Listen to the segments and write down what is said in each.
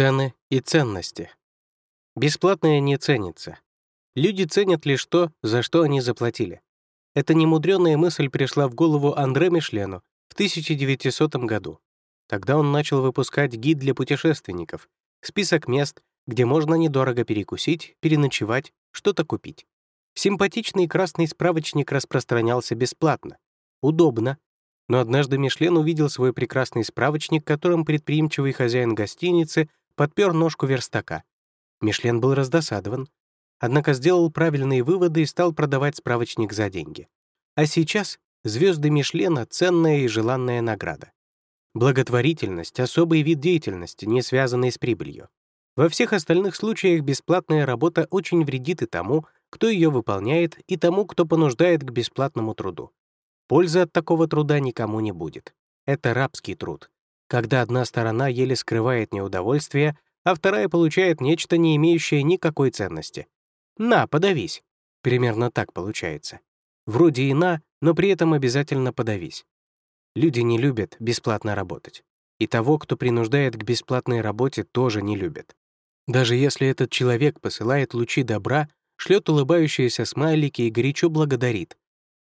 Цены и ценности. Бесплатное не ценится. Люди ценят лишь то, за что они заплатили. Эта немудренная мысль пришла в голову Андре Мишлену в 1900 году. Тогда он начал выпускать гид для путешественников, список мест, где можно недорого перекусить, переночевать, что-то купить. Симпатичный красный справочник распространялся бесплатно. Удобно. Но однажды Мишлен увидел свой прекрасный справочник, которым предприимчивый хозяин гостиницы подпер ножку верстака. Мишлен был раздосадован, однако сделал правильные выводы и стал продавать справочник за деньги. А сейчас звезды Мишлена — ценная и желанная награда. Благотворительность — особый вид деятельности, не связанный с прибылью. Во всех остальных случаях бесплатная работа очень вредит и тому, кто ее выполняет, и тому, кто понуждает к бесплатному труду. Пользы от такого труда никому не будет. Это рабский труд, когда одна сторона еле скрывает неудовольствие, а вторая получает нечто, не имеющее никакой ценности. «На, подавись!» Примерно так получается. Вроде и на, но при этом обязательно подавись. Люди не любят бесплатно работать. И того, кто принуждает к бесплатной работе, тоже не любят. Даже если этот человек посылает лучи добра, шлет улыбающиеся смайлики и горячо благодарит,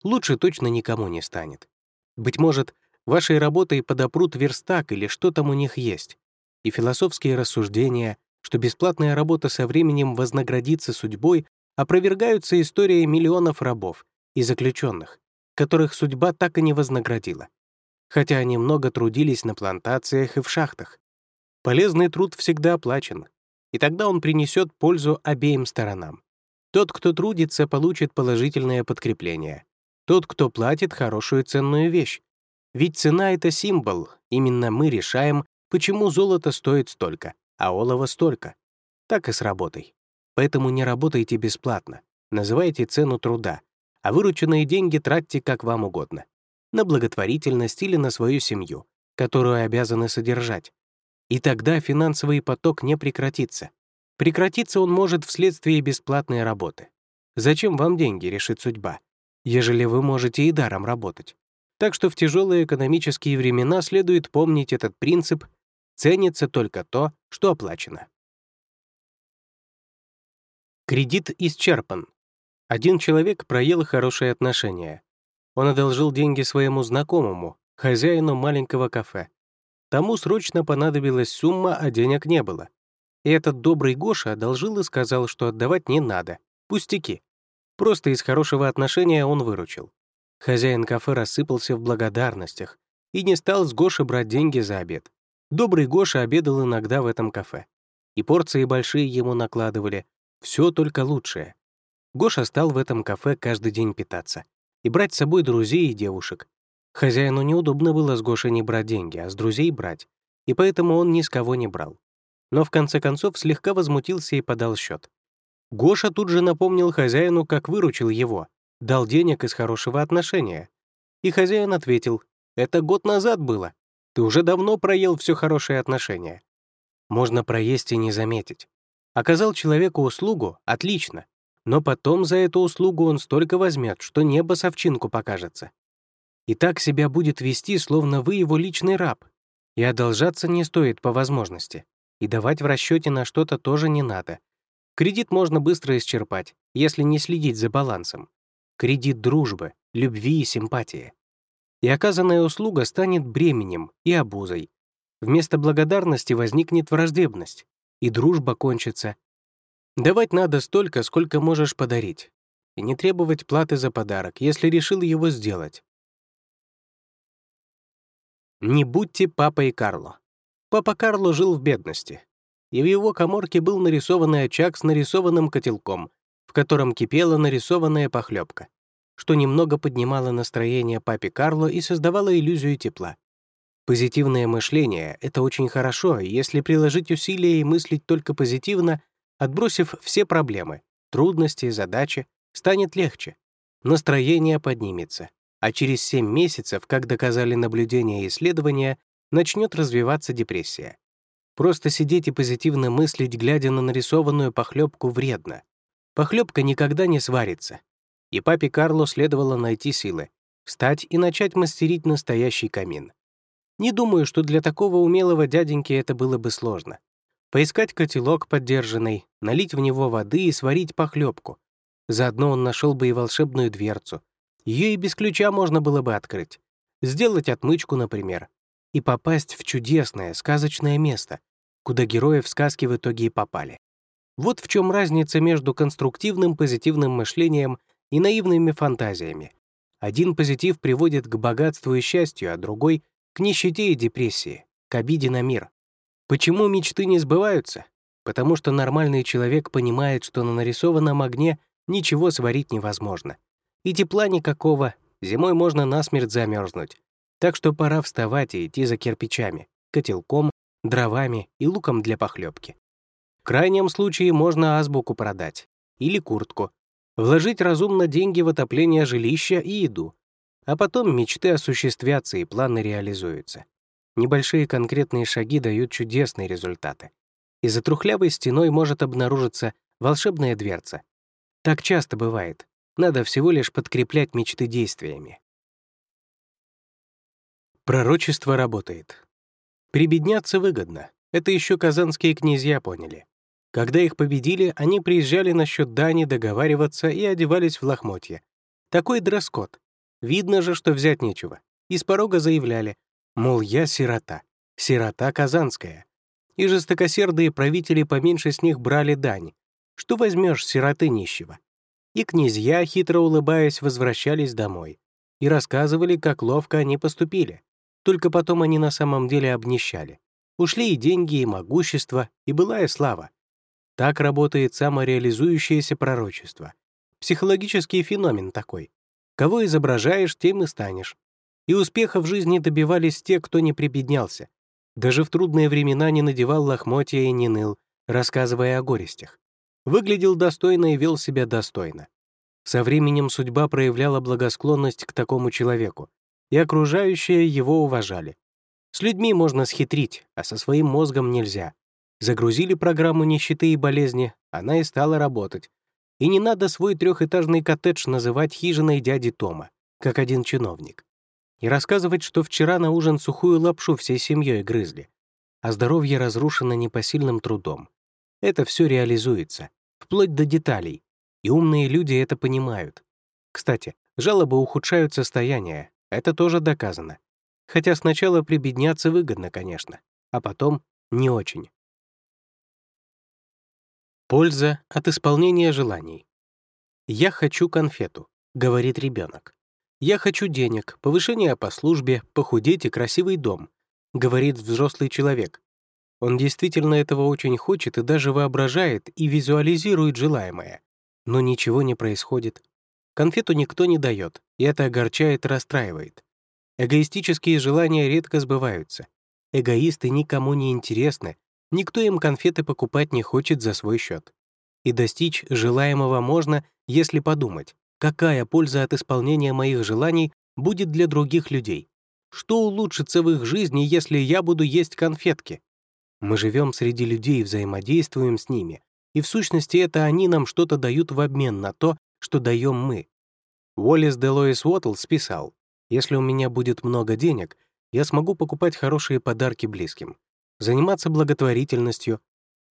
лучше точно никому не станет. Быть может, вашей работой подопрут верстак или что там у них есть. И философские рассуждения, что бесплатная работа со временем вознаградится судьбой, опровергаются историей миллионов рабов и заключенных, которых судьба так и не вознаградила. Хотя они много трудились на плантациях и в шахтах. Полезный труд всегда оплачен, и тогда он принесет пользу обеим сторонам. Тот, кто трудится, получит положительное подкрепление. Тот, кто платит хорошую ценную вещь. Ведь цена — это символ. Именно мы решаем, почему золото стоит столько, а олово столько. Так и с работой. Поэтому не работайте бесплатно. Называйте цену труда, а вырученные деньги тратьте как вам угодно. На благотворительность или на свою семью, которую обязаны содержать. И тогда финансовый поток не прекратится. Прекратиться он может вследствие бесплатной работы. Зачем вам деньги, решит судьба? ежели вы можете и даром работать. Так что в тяжелые экономические времена следует помнить этот принцип «ценится только то, что оплачено». Кредит исчерпан. Один человек проел хорошие отношения. Он одолжил деньги своему знакомому, хозяину маленького кафе. Тому срочно понадобилась сумма, а денег не было. И этот добрый Гоша одолжил и сказал, что отдавать не надо. Пустяки. Просто из хорошего отношения он выручил. Хозяин кафе рассыпался в благодарностях и не стал с Гоши брать деньги за обед. Добрый Гоша обедал иногда в этом кафе. И порции большие ему накладывали. Все только лучшее. Гоша стал в этом кафе каждый день питаться и брать с собой друзей и девушек. Хозяину неудобно было с Гошей не брать деньги, а с друзей брать, и поэтому он ни с кого не брал. Но в конце концов слегка возмутился и подал счет. Гоша тут же напомнил хозяину, как выручил его, дал денег из хорошего отношения. И хозяин ответил, «Это год назад было. Ты уже давно проел все хорошее отношение». Можно проесть и не заметить. Оказал человеку услугу — отлично, но потом за эту услугу он столько возьмет, что небо совчинку покажется. И так себя будет вести, словно вы его личный раб. И одолжаться не стоит по возможности. И давать в расчете на что-то тоже не надо. Кредит можно быстро исчерпать, если не следить за балансом. Кредит дружбы, любви и симпатии. И оказанная услуга станет бременем и обузой. Вместо благодарности возникнет враждебность, и дружба кончится. Давать надо столько, сколько можешь подарить, и не требовать платы за подарок, если решил его сделать. Не будьте папой Карло. Папа Карло жил в бедности и в его коморке был нарисованный очаг с нарисованным котелком, в котором кипела нарисованная похлебка, что немного поднимало настроение папе Карло и создавало иллюзию тепла. Позитивное мышление — это очень хорошо, если приложить усилия и мыслить только позитивно, отбросив все проблемы, трудности, задачи, станет легче. Настроение поднимется, а через 7 месяцев, как доказали наблюдения и исследования, начнет развиваться депрессия. Просто сидеть и позитивно мыслить, глядя на нарисованную похлебку, вредно. Похлебка никогда не сварится. И папе Карло следовало найти силы, встать и начать мастерить настоящий камин. Не думаю, что для такого умелого дяденьки это было бы сложно. Поискать котелок поддержанный, налить в него воды и сварить похлебку. Заодно он нашел бы и волшебную дверцу. Ее и без ключа можно было бы открыть. Сделать отмычку, например. И попасть в чудесное, сказочное место, куда герои в сказке в итоге и попали. Вот в чем разница между конструктивным позитивным мышлением и наивными фантазиями. Один позитив приводит к богатству и счастью, а другой — к нищете и депрессии, к обиде на мир. Почему мечты не сбываются? Потому что нормальный человек понимает, что на нарисованном огне ничего сварить невозможно. И тепла никакого, зимой можно насмерть замерзнуть. Так что пора вставать и идти за кирпичами, котелком, дровами и луком для похлебки. В крайнем случае можно азбуку продать или куртку, вложить разумно деньги в отопление жилища и еду, а потом мечты осуществятся и планы реализуются. Небольшие конкретные шаги дают чудесные результаты. И за трухлявой стеной может обнаружиться волшебная дверца. Так часто бывает. Надо всего лишь подкреплять мечты действиями. Пророчество работает. Прибедняться выгодно. Это еще казанские князья поняли. Когда их победили, они приезжали на счет дани договариваться и одевались в лохмотья. Такой дресс-код. Видно же, что взять нечего. Из порога заявляли, Мол, я сирота, сирота казанская. И жестокосердые правители поменьше с них брали дань. Что возьмешь сироты нищего? И князья, хитро улыбаясь, возвращались домой и рассказывали, как ловко они поступили. Только потом они на самом деле обнищали. Ушли и деньги, и могущество, и былая слава. Так работает самореализующееся пророчество. Психологический феномен такой. Кого изображаешь, тем и станешь. И успеха в жизни добивались те, кто не прибеднялся. Даже в трудные времена не надевал лохмотья и не ныл, рассказывая о горестях. Выглядел достойно и вел себя достойно. Со временем судьба проявляла благосклонность к такому человеку, и окружающие его уважали. С людьми можно схитрить, а со своим мозгом нельзя. Загрузили программу нищеты и болезни, она и стала работать. И не надо свой трехэтажный коттедж называть хижиной дяди Тома, как один чиновник и рассказывать, что вчера на ужин сухую лапшу всей семьей грызли, а здоровье разрушено непосильным трудом. Это все реализуется, вплоть до деталей, и умные люди это понимают. Кстати, жалобы ухудшают состояние, это тоже доказано. Хотя сначала прибедняться выгодно, конечно, а потом не очень. Польза от исполнения желаний. «Я хочу конфету», — говорит ребенок. «Я хочу денег, повышения по службе, похудеть и красивый дом», — говорит взрослый человек. Он действительно этого очень хочет и даже воображает и визуализирует желаемое. Но ничего не происходит. Конфету никто не дает, и это огорчает и расстраивает. Эгоистические желания редко сбываются. Эгоисты никому не интересны, никто им конфеты покупать не хочет за свой счет. И достичь желаемого можно, если подумать, Какая польза от исполнения моих желаний будет для других людей? Что улучшится в их жизни, если я буду есть конфетки? Мы живем среди людей взаимодействуем с ними, и в сущности это они нам что-то дают в обмен на то, что даем мы. Уоллес де Лоис Уоттлс писал, «Если у меня будет много денег, я смогу покупать хорошие подарки близким, заниматься благотворительностью,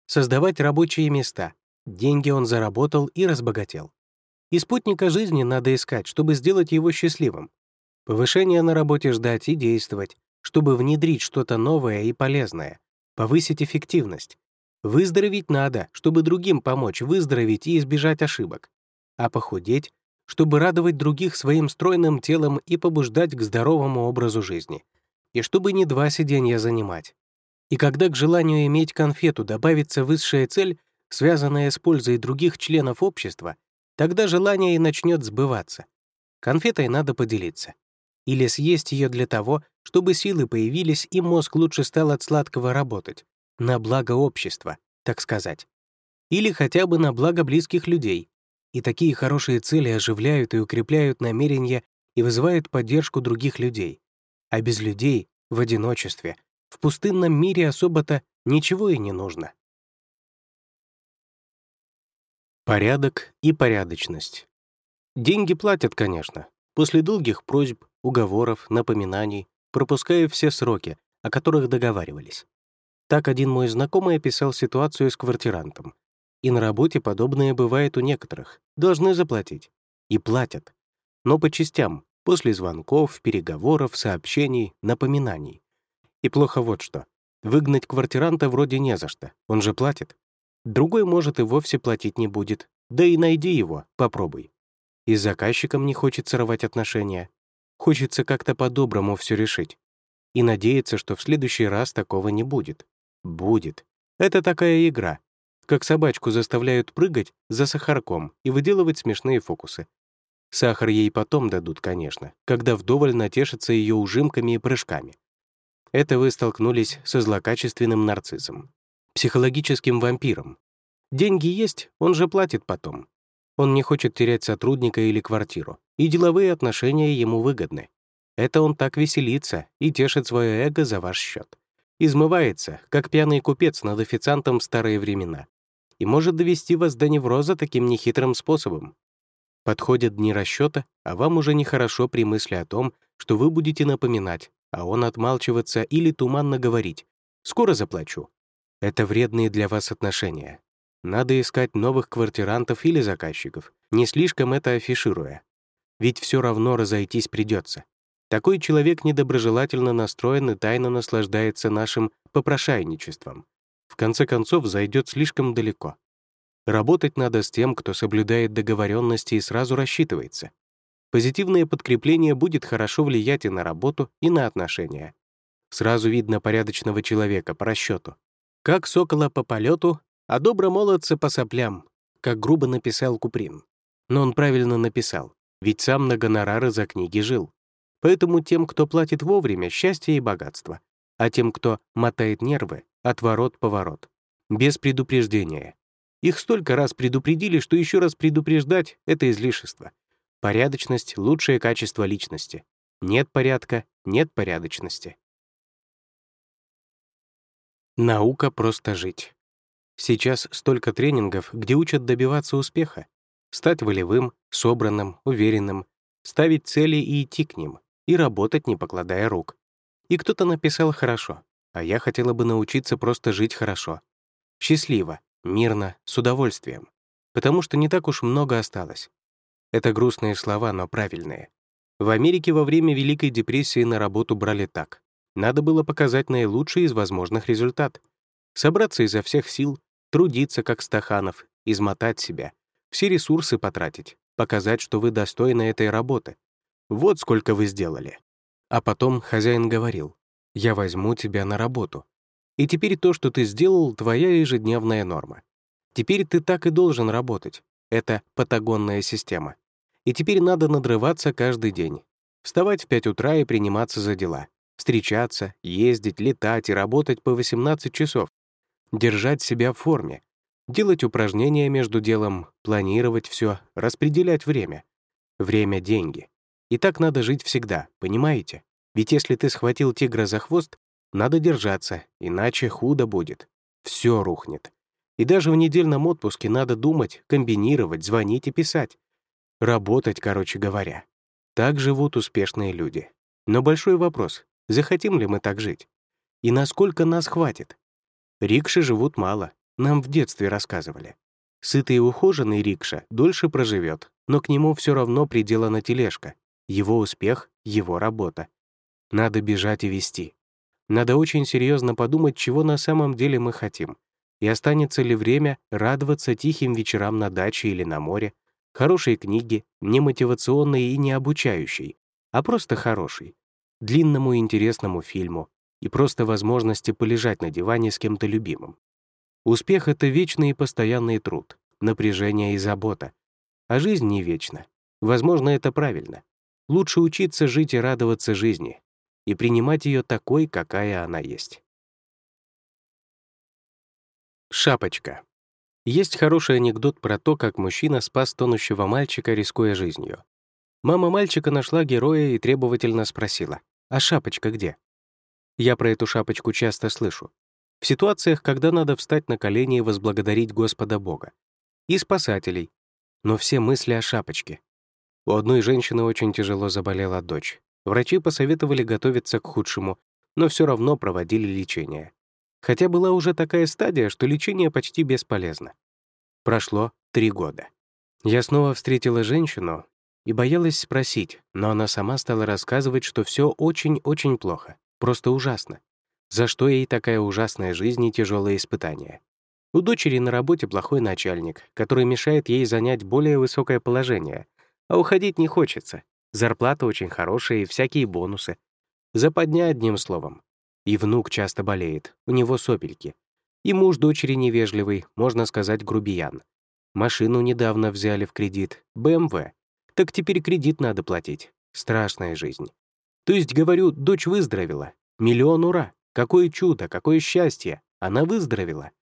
создавать рабочие места. Деньги он заработал и разбогател. И спутника жизни надо искать, чтобы сделать его счастливым. Повышение на работе ждать и действовать, чтобы внедрить что-то новое и полезное, повысить эффективность. Выздороветь надо, чтобы другим помочь выздороветь и избежать ошибок. А похудеть, чтобы радовать других своим стройным телом и побуждать к здоровому образу жизни. И чтобы не два сиденья занимать. И когда к желанию иметь конфету добавится высшая цель, связанная с пользой других членов общества — Тогда желание и начнет сбываться. Конфетой надо поделиться. Или съесть ее для того, чтобы силы появились и мозг лучше стал от сладкого работать. На благо общества, так сказать. Или хотя бы на благо близких людей. И такие хорошие цели оживляют и укрепляют намерения и вызывают поддержку других людей. А без людей, в одиночестве, в пустынном мире особо-то ничего и не нужно. Порядок и порядочность. Деньги платят, конечно, после долгих просьб, уговоров, напоминаний, пропуская все сроки, о которых договаривались. Так один мой знакомый описал ситуацию с квартирантом. И на работе подобное бывает у некоторых. Должны заплатить. И платят. Но по частям, после звонков, переговоров, сообщений, напоминаний. И плохо вот что. Выгнать квартиранта вроде не за что, он же платит. Другой, может, и вовсе платить не будет. Да и найди его, попробуй. И с заказчиком не хочется рвать отношения. Хочется как-то по-доброму все решить. И надеяться, что в следующий раз такого не будет. Будет. Это такая игра. Как собачку заставляют прыгать за сахарком и выделывать смешные фокусы. Сахар ей потом дадут, конечно, когда вдоволь натешится ее ужимками и прыжками. Это вы столкнулись со злокачественным нарциссом, психологическим вампиром. Деньги есть, он же платит потом. Он не хочет терять сотрудника или квартиру, и деловые отношения ему выгодны. Это он так веселится и тешит свое эго за ваш счет. Измывается, как пьяный купец над официантом в старые времена. И может довести вас до невроза таким нехитрым способом. Подходят дни расчета, а вам уже нехорошо при мысли о том, что вы будете напоминать, а он отмалчиваться или туманно говорить «скоро заплачу». Это вредные для вас отношения. Надо искать новых квартирантов или заказчиков, не слишком это афишируя. Ведь все равно разойтись придется. Такой человек недоброжелательно настроен и тайно наслаждается нашим попрошайничеством. В конце концов, зайдет слишком далеко. Работать надо с тем, кто соблюдает договоренности и сразу рассчитывается. Позитивное подкрепление будет хорошо влиять и на работу, и на отношения. Сразу видно порядочного человека по расчету. Как сокола по полету, а добромолодца по соплям, как грубо написал Куприн. Но он правильно написал, ведь сам на гонорары за книги жил. Поэтому тем, кто платит вовремя, счастье и богатство, а тем, кто мотает нервы, отворот-поворот. Без предупреждения. Их столько раз предупредили, что еще раз предупреждать — это излишество. Порядочность — лучшее качество личности. Нет порядка — нет порядочности. Наука просто жить. Сейчас столько тренингов, где учат добиваться успеха, стать волевым, собранным, уверенным, ставить цели и идти к ним, и работать, не покладая рук. И кто-то написал хорошо, а я хотела бы научиться просто жить хорошо. Счастливо, мирно, с удовольствием. Потому что не так уж много осталось. Это грустные слова, но правильные. В Америке во время Великой депрессии на работу брали так. Надо было показать наилучший из возможных результат. Собраться изо всех сил, трудиться, как Стаханов, измотать себя, все ресурсы потратить, показать, что вы достойны этой работы. Вот сколько вы сделали. А потом хозяин говорил, «Я возьму тебя на работу». И теперь то, что ты сделал, твоя ежедневная норма. Теперь ты так и должен работать. Это патагонная система. И теперь надо надрываться каждый день. Вставать в 5 утра и приниматься за дела. Встречаться, ездить, летать и работать по 18 часов. Держать себя в форме. Делать упражнения между делом, планировать все, распределять время. Время — деньги. И так надо жить всегда, понимаете? Ведь если ты схватил тигра за хвост, надо держаться, иначе худо будет. Все рухнет. И даже в недельном отпуске надо думать, комбинировать, звонить и писать. Работать, короче говоря. Так живут успешные люди. Но большой вопрос, захотим ли мы так жить? И насколько нас хватит? Рикши живут мало, нам в детстве рассказывали. Сытый и ухоженный рикша дольше проживет, но к нему все равно приделана тележка. Его успех — его работа. Надо бежать и вести. Надо очень серьезно подумать, чего на самом деле мы хотим — и останется ли время радоваться тихим вечерам на даче или на море, хорошей книге, не мотивационной и не обучающей, а просто хорошей, длинному интересному фильму и просто возможности полежать на диване с кем-то любимым. Успех — это вечный и постоянный труд, напряжение и забота. А жизнь не вечна. Возможно, это правильно. Лучше учиться жить и радоваться жизни, и принимать ее такой, какая она есть. Шапочка. Есть хороший анекдот про то, как мужчина спас тонущего мальчика, рискуя жизнью. Мама мальчика нашла героя и требовательно спросила, «А шапочка где?» Я про эту шапочку часто слышу. В ситуациях, когда надо встать на колени и возблагодарить Господа Бога. И спасателей. Но все мысли о шапочке. У одной женщины очень тяжело заболела дочь. Врачи посоветовали готовиться к худшему, но все равно проводили лечение. Хотя была уже такая стадия, что лечение почти бесполезно. Прошло три года. Я снова встретила женщину и боялась спросить, но она сама стала рассказывать, что все очень-очень плохо, просто ужасно. За что ей такая ужасная жизнь и тяжелые испытания? У дочери на работе плохой начальник, который мешает ей занять более высокое положение, а уходить не хочется. Зарплата очень хорошая и всякие бонусы. Западня одним словом. И внук часто болеет, у него сопельки. И муж дочери невежливый, можно сказать, грубиян. Машину недавно взяли в кредит, БМВ. Так теперь кредит надо платить. Страшная жизнь. То есть, говорю, дочь выздоровела. Миллион ура! Какое чудо, какое счастье! Она выздоровела.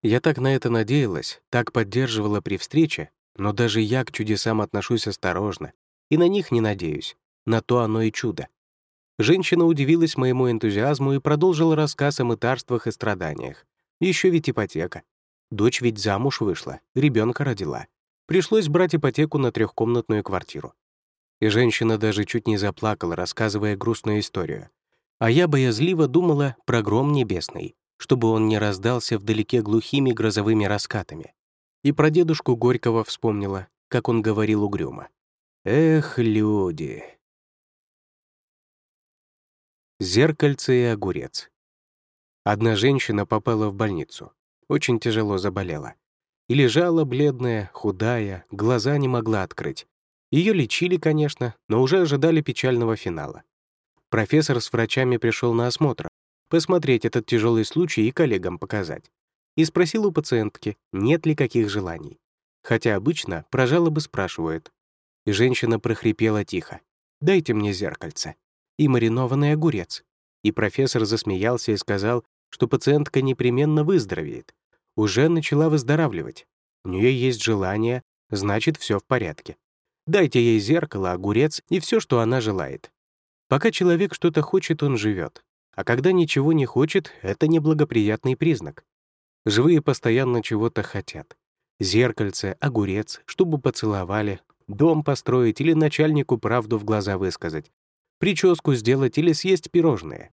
Я так на это надеялась, так поддерживала при встрече, но даже я к чудесам отношусь осторожно и на них не надеюсь. На то оно и чудо. Женщина удивилась моему энтузиазму и продолжила рассказ о мытарствах и страданиях. Еще ведь ипотека. Дочь ведь замуж вышла, ребенка родила. Пришлось брать ипотеку на трехкомнатную квартиру. И женщина даже чуть не заплакала, рассказывая грустную историю. А я боязливо думала про гром небесный, чтобы он не раздался вдалеке глухими грозовыми раскатами. И про дедушку Горького вспомнила, как он говорил угрюмо. «Эх, люди!» Зеркальце и огурец. Одна женщина попала в больницу. Очень тяжело заболела. И лежала бледная, худая, глаза не могла открыть. Ее лечили, конечно, но уже ожидали печального финала. Профессор с врачами пришел на осмотр, посмотреть этот тяжелый случай и коллегам показать. И спросил у пациентки, нет ли каких желаний. Хотя обычно про жалобы спрашивают. И женщина прохрипела тихо. «Дайте мне зеркальце» и маринованный огурец. И профессор засмеялся и сказал, что пациентка непременно выздоровеет. Уже начала выздоравливать. У нее есть желание, значит, все в порядке. Дайте ей зеркало, огурец и все, что она желает. Пока человек что-то хочет, он живет. А когда ничего не хочет, это неблагоприятный признак. Живые постоянно чего-то хотят. Зеркальце, огурец, чтобы поцеловали, дом построить или начальнику правду в глаза высказать, прическу сделать или съесть пирожные.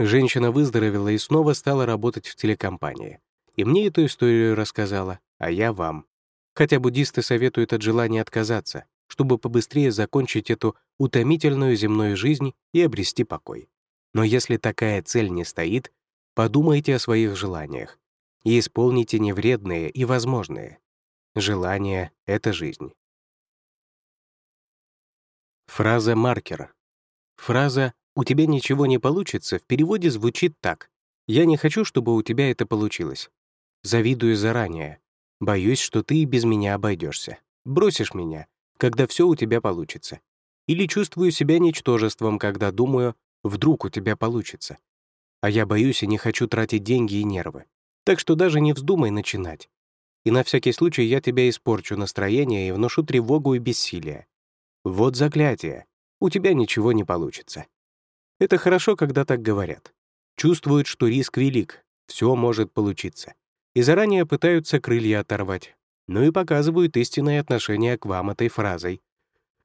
Женщина выздоровела и снова стала работать в телекомпании. И мне эту историю рассказала, а я вам. Хотя буддисты советуют от желания отказаться, чтобы побыстрее закончить эту утомительную земную жизнь и обрести покой. Но если такая цель не стоит, подумайте о своих желаниях и исполните невредные и возможные. Желание — это жизнь. Фраза маркера. Фраза «у тебя ничего не получится» в переводе звучит так «я не хочу, чтобы у тебя это получилось». Завидую заранее. Боюсь, что ты без меня обойдешься. Бросишь меня, когда все у тебя получится. Или чувствую себя ничтожеством, когда думаю, вдруг у тебя получится. А я боюсь и не хочу тратить деньги и нервы. Так что даже не вздумай начинать. И на всякий случай я тебя испорчу настроение и вношу тревогу и бессилие. Вот заклятие. У тебя ничего не получится. Это хорошо, когда так говорят. Чувствуют, что риск велик, все может получиться. И заранее пытаются крылья оторвать, ну и показывают истинное отношение к вам этой фразой.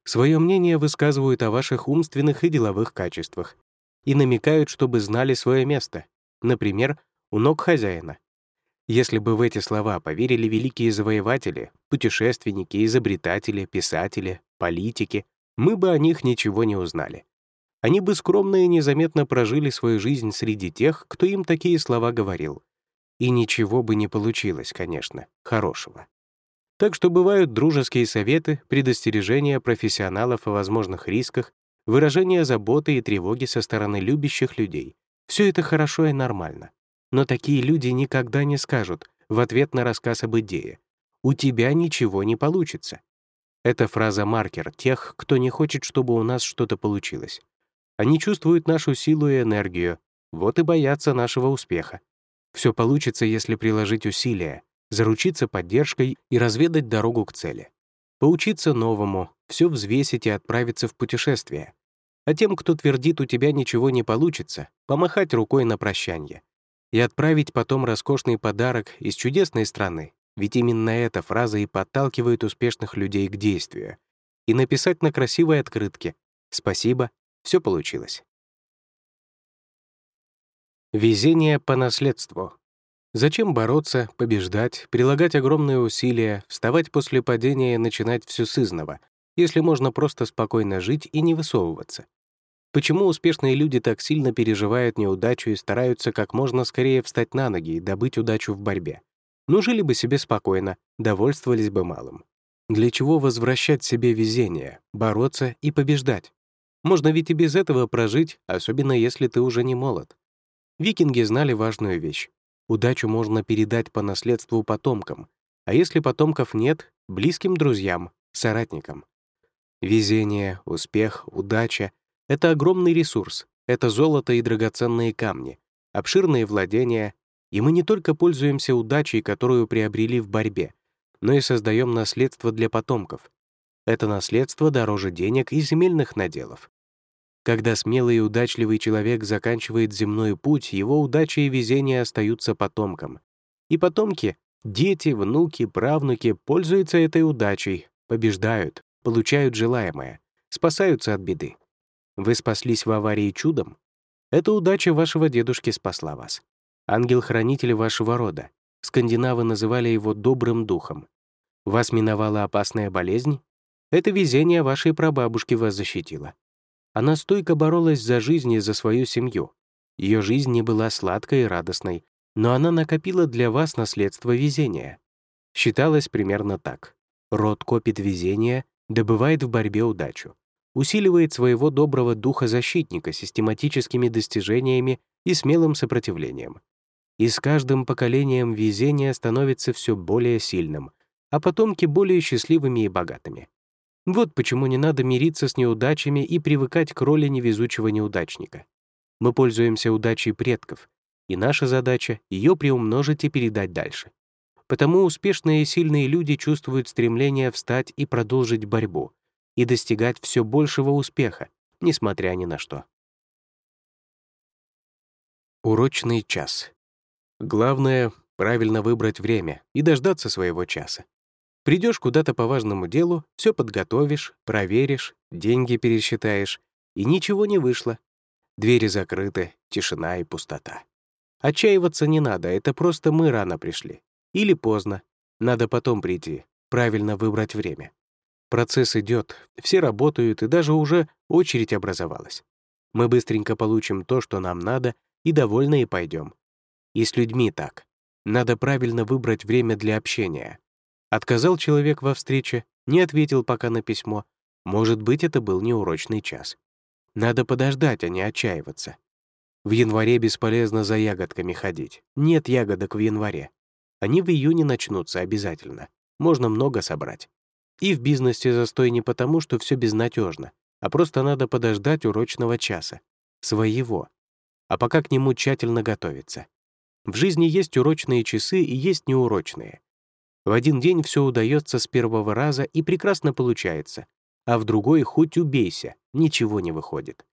Свое мнение высказывают о ваших умственных и деловых качествах и намекают, чтобы знали свое место, например, у ног хозяина. Если бы в эти слова поверили великие завоеватели, путешественники, изобретатели, писатели, политики, мы бы о них ничего не узнали. Они бы скромно и незаметно прожили свою жизнь среди тех, кто им такие слова говорил. И ничего бы не получилось, конечно, хорошего. Так что бывают дружеские советы, предостережения профессионалов о возможных рисках, выражение заботы и тревоги со стороны любящих людей. Все это хорошо и нормально. Но такие люди никогда не скажут в ответ на рассказ об идее «У тебя ничего не получится». Это фраза-маркер тех, кто не хочет, чтобы у нас что-то получилось. Они чувствуют нашу силу и энергию, вот и боятся нашего успеха. Все получится, если приложить усилия, заручиться поддержкой и разведать дорогу к цели. Поучиться новому, все взвесить и отправиться в путешествие. А тем, кто твердит, у тебя ничего не получится, помахать рукой на прощание. И отправить потом роскошный подарок из чудесной страны, ведь именно эта фраза и подталкивает успешных людей к действию. И написать на красивой открытке «Спасибо, все получилось». Везение по наследству. Зачем бороться, побеждать, прилагать огромные усилия, вставать после падения и начинать все с изного, если можно просто спокойно жить и не высовываться? Почему успешные люди так сильно переживают неудачу и стараются как можно скорее встать на ноги и добыть удачу в борьбе? Ну, жили бы себе спокойно, довольствовались бы малым. Для чего возвращать себе везение, бороться и побеждать? Можно ведь и без этого прожить, особенно если ты уже не молод. Викинги знали важную вещь. Удачу можно передать по наследству потомкам, а если потомков нет — близким друзьям, соратникам. Везение, успех, удача — это огромный ресурс, это золото и драгоценные камни, обширные владения, и мы не только пользуемся удачей, которую приобрели в борьбе, но и создаем наследство для потомков. Это наследство дороже денег и земельных наделов. Когда смелый и удачливый человек заканчивает земной путь, его удача и везение остаются потомкам. И потомки, дети, внуки, правнуки пользуются этой удачей, побеждают, получают желаемое, спасаются от беды. Вы спаслись в аварии чудом? Эта удача вашего дедушки спасла вас. Ангел-хранитель вашего рода. Скандинавы называли его добрым духом. Вас миновала опасная болезнь? Это везение вашей прабабушки вас защитило. Она стойко боролась за жизнь и за свою семью. Ее жизнь не была сладкой и радостной, но она накопила для вас наследство везения. Считалось примерно так. Род копит везение, добывает в борьбе удачу, усиливает своего доброго духа защитника систематическими достижениями и смелым сопротивлением. И с каждым поколением везение становится все более сильным, а потомки более счастливыми и богатыми. Вот почему не надо мириться с неудачами и привыкать к роли невезучего неудачника. Мы пользуемся удачей предков, и наша задача — ее приумножить и передать дальше. Потому успешные и сильные люди чувствуют стремление встать и продолжить борьбу и достигать все большего успеха, несмотря ни на что. Урочный час. Главное — правильно выбрать время и дождаться своего часа. Придешь куда-то по важному делу, все подготовишь, проверишь, деньги пересчитаешь, и ничего не вышло. Двери закрыты, тишина и пустота. Отчаиваться не надо, это просто мы рано пришли. Или поздно. Надо потом прийти, правильно выбрать время. Процесс идет, все работают, и даже уже очередь образовалась. Мы быстренько получим то, что нам надо, и довольны и пойдем. И с людьми так. Надо правильно выбрать время для общения, Отказал человек во встрече, не ответил пока на письмо. Может быть, это был неурочный час. Надо подождать, а не отчаиваться. В январе бесполезно за ягодками ходить. Нет ягодок в январе. Они в июне начнутся обязательно. Можно много собрать. И в бизнесе застой не потому, что все безнадежно, а просто надо подождать урочного часа. Своего. А пока к нему тщательно готовиться. В жизни есть урочные часы и есть неурочные. В один день все удается с первого раза и прекрасно получается, а в другой хоть убейся, ничего не выходит.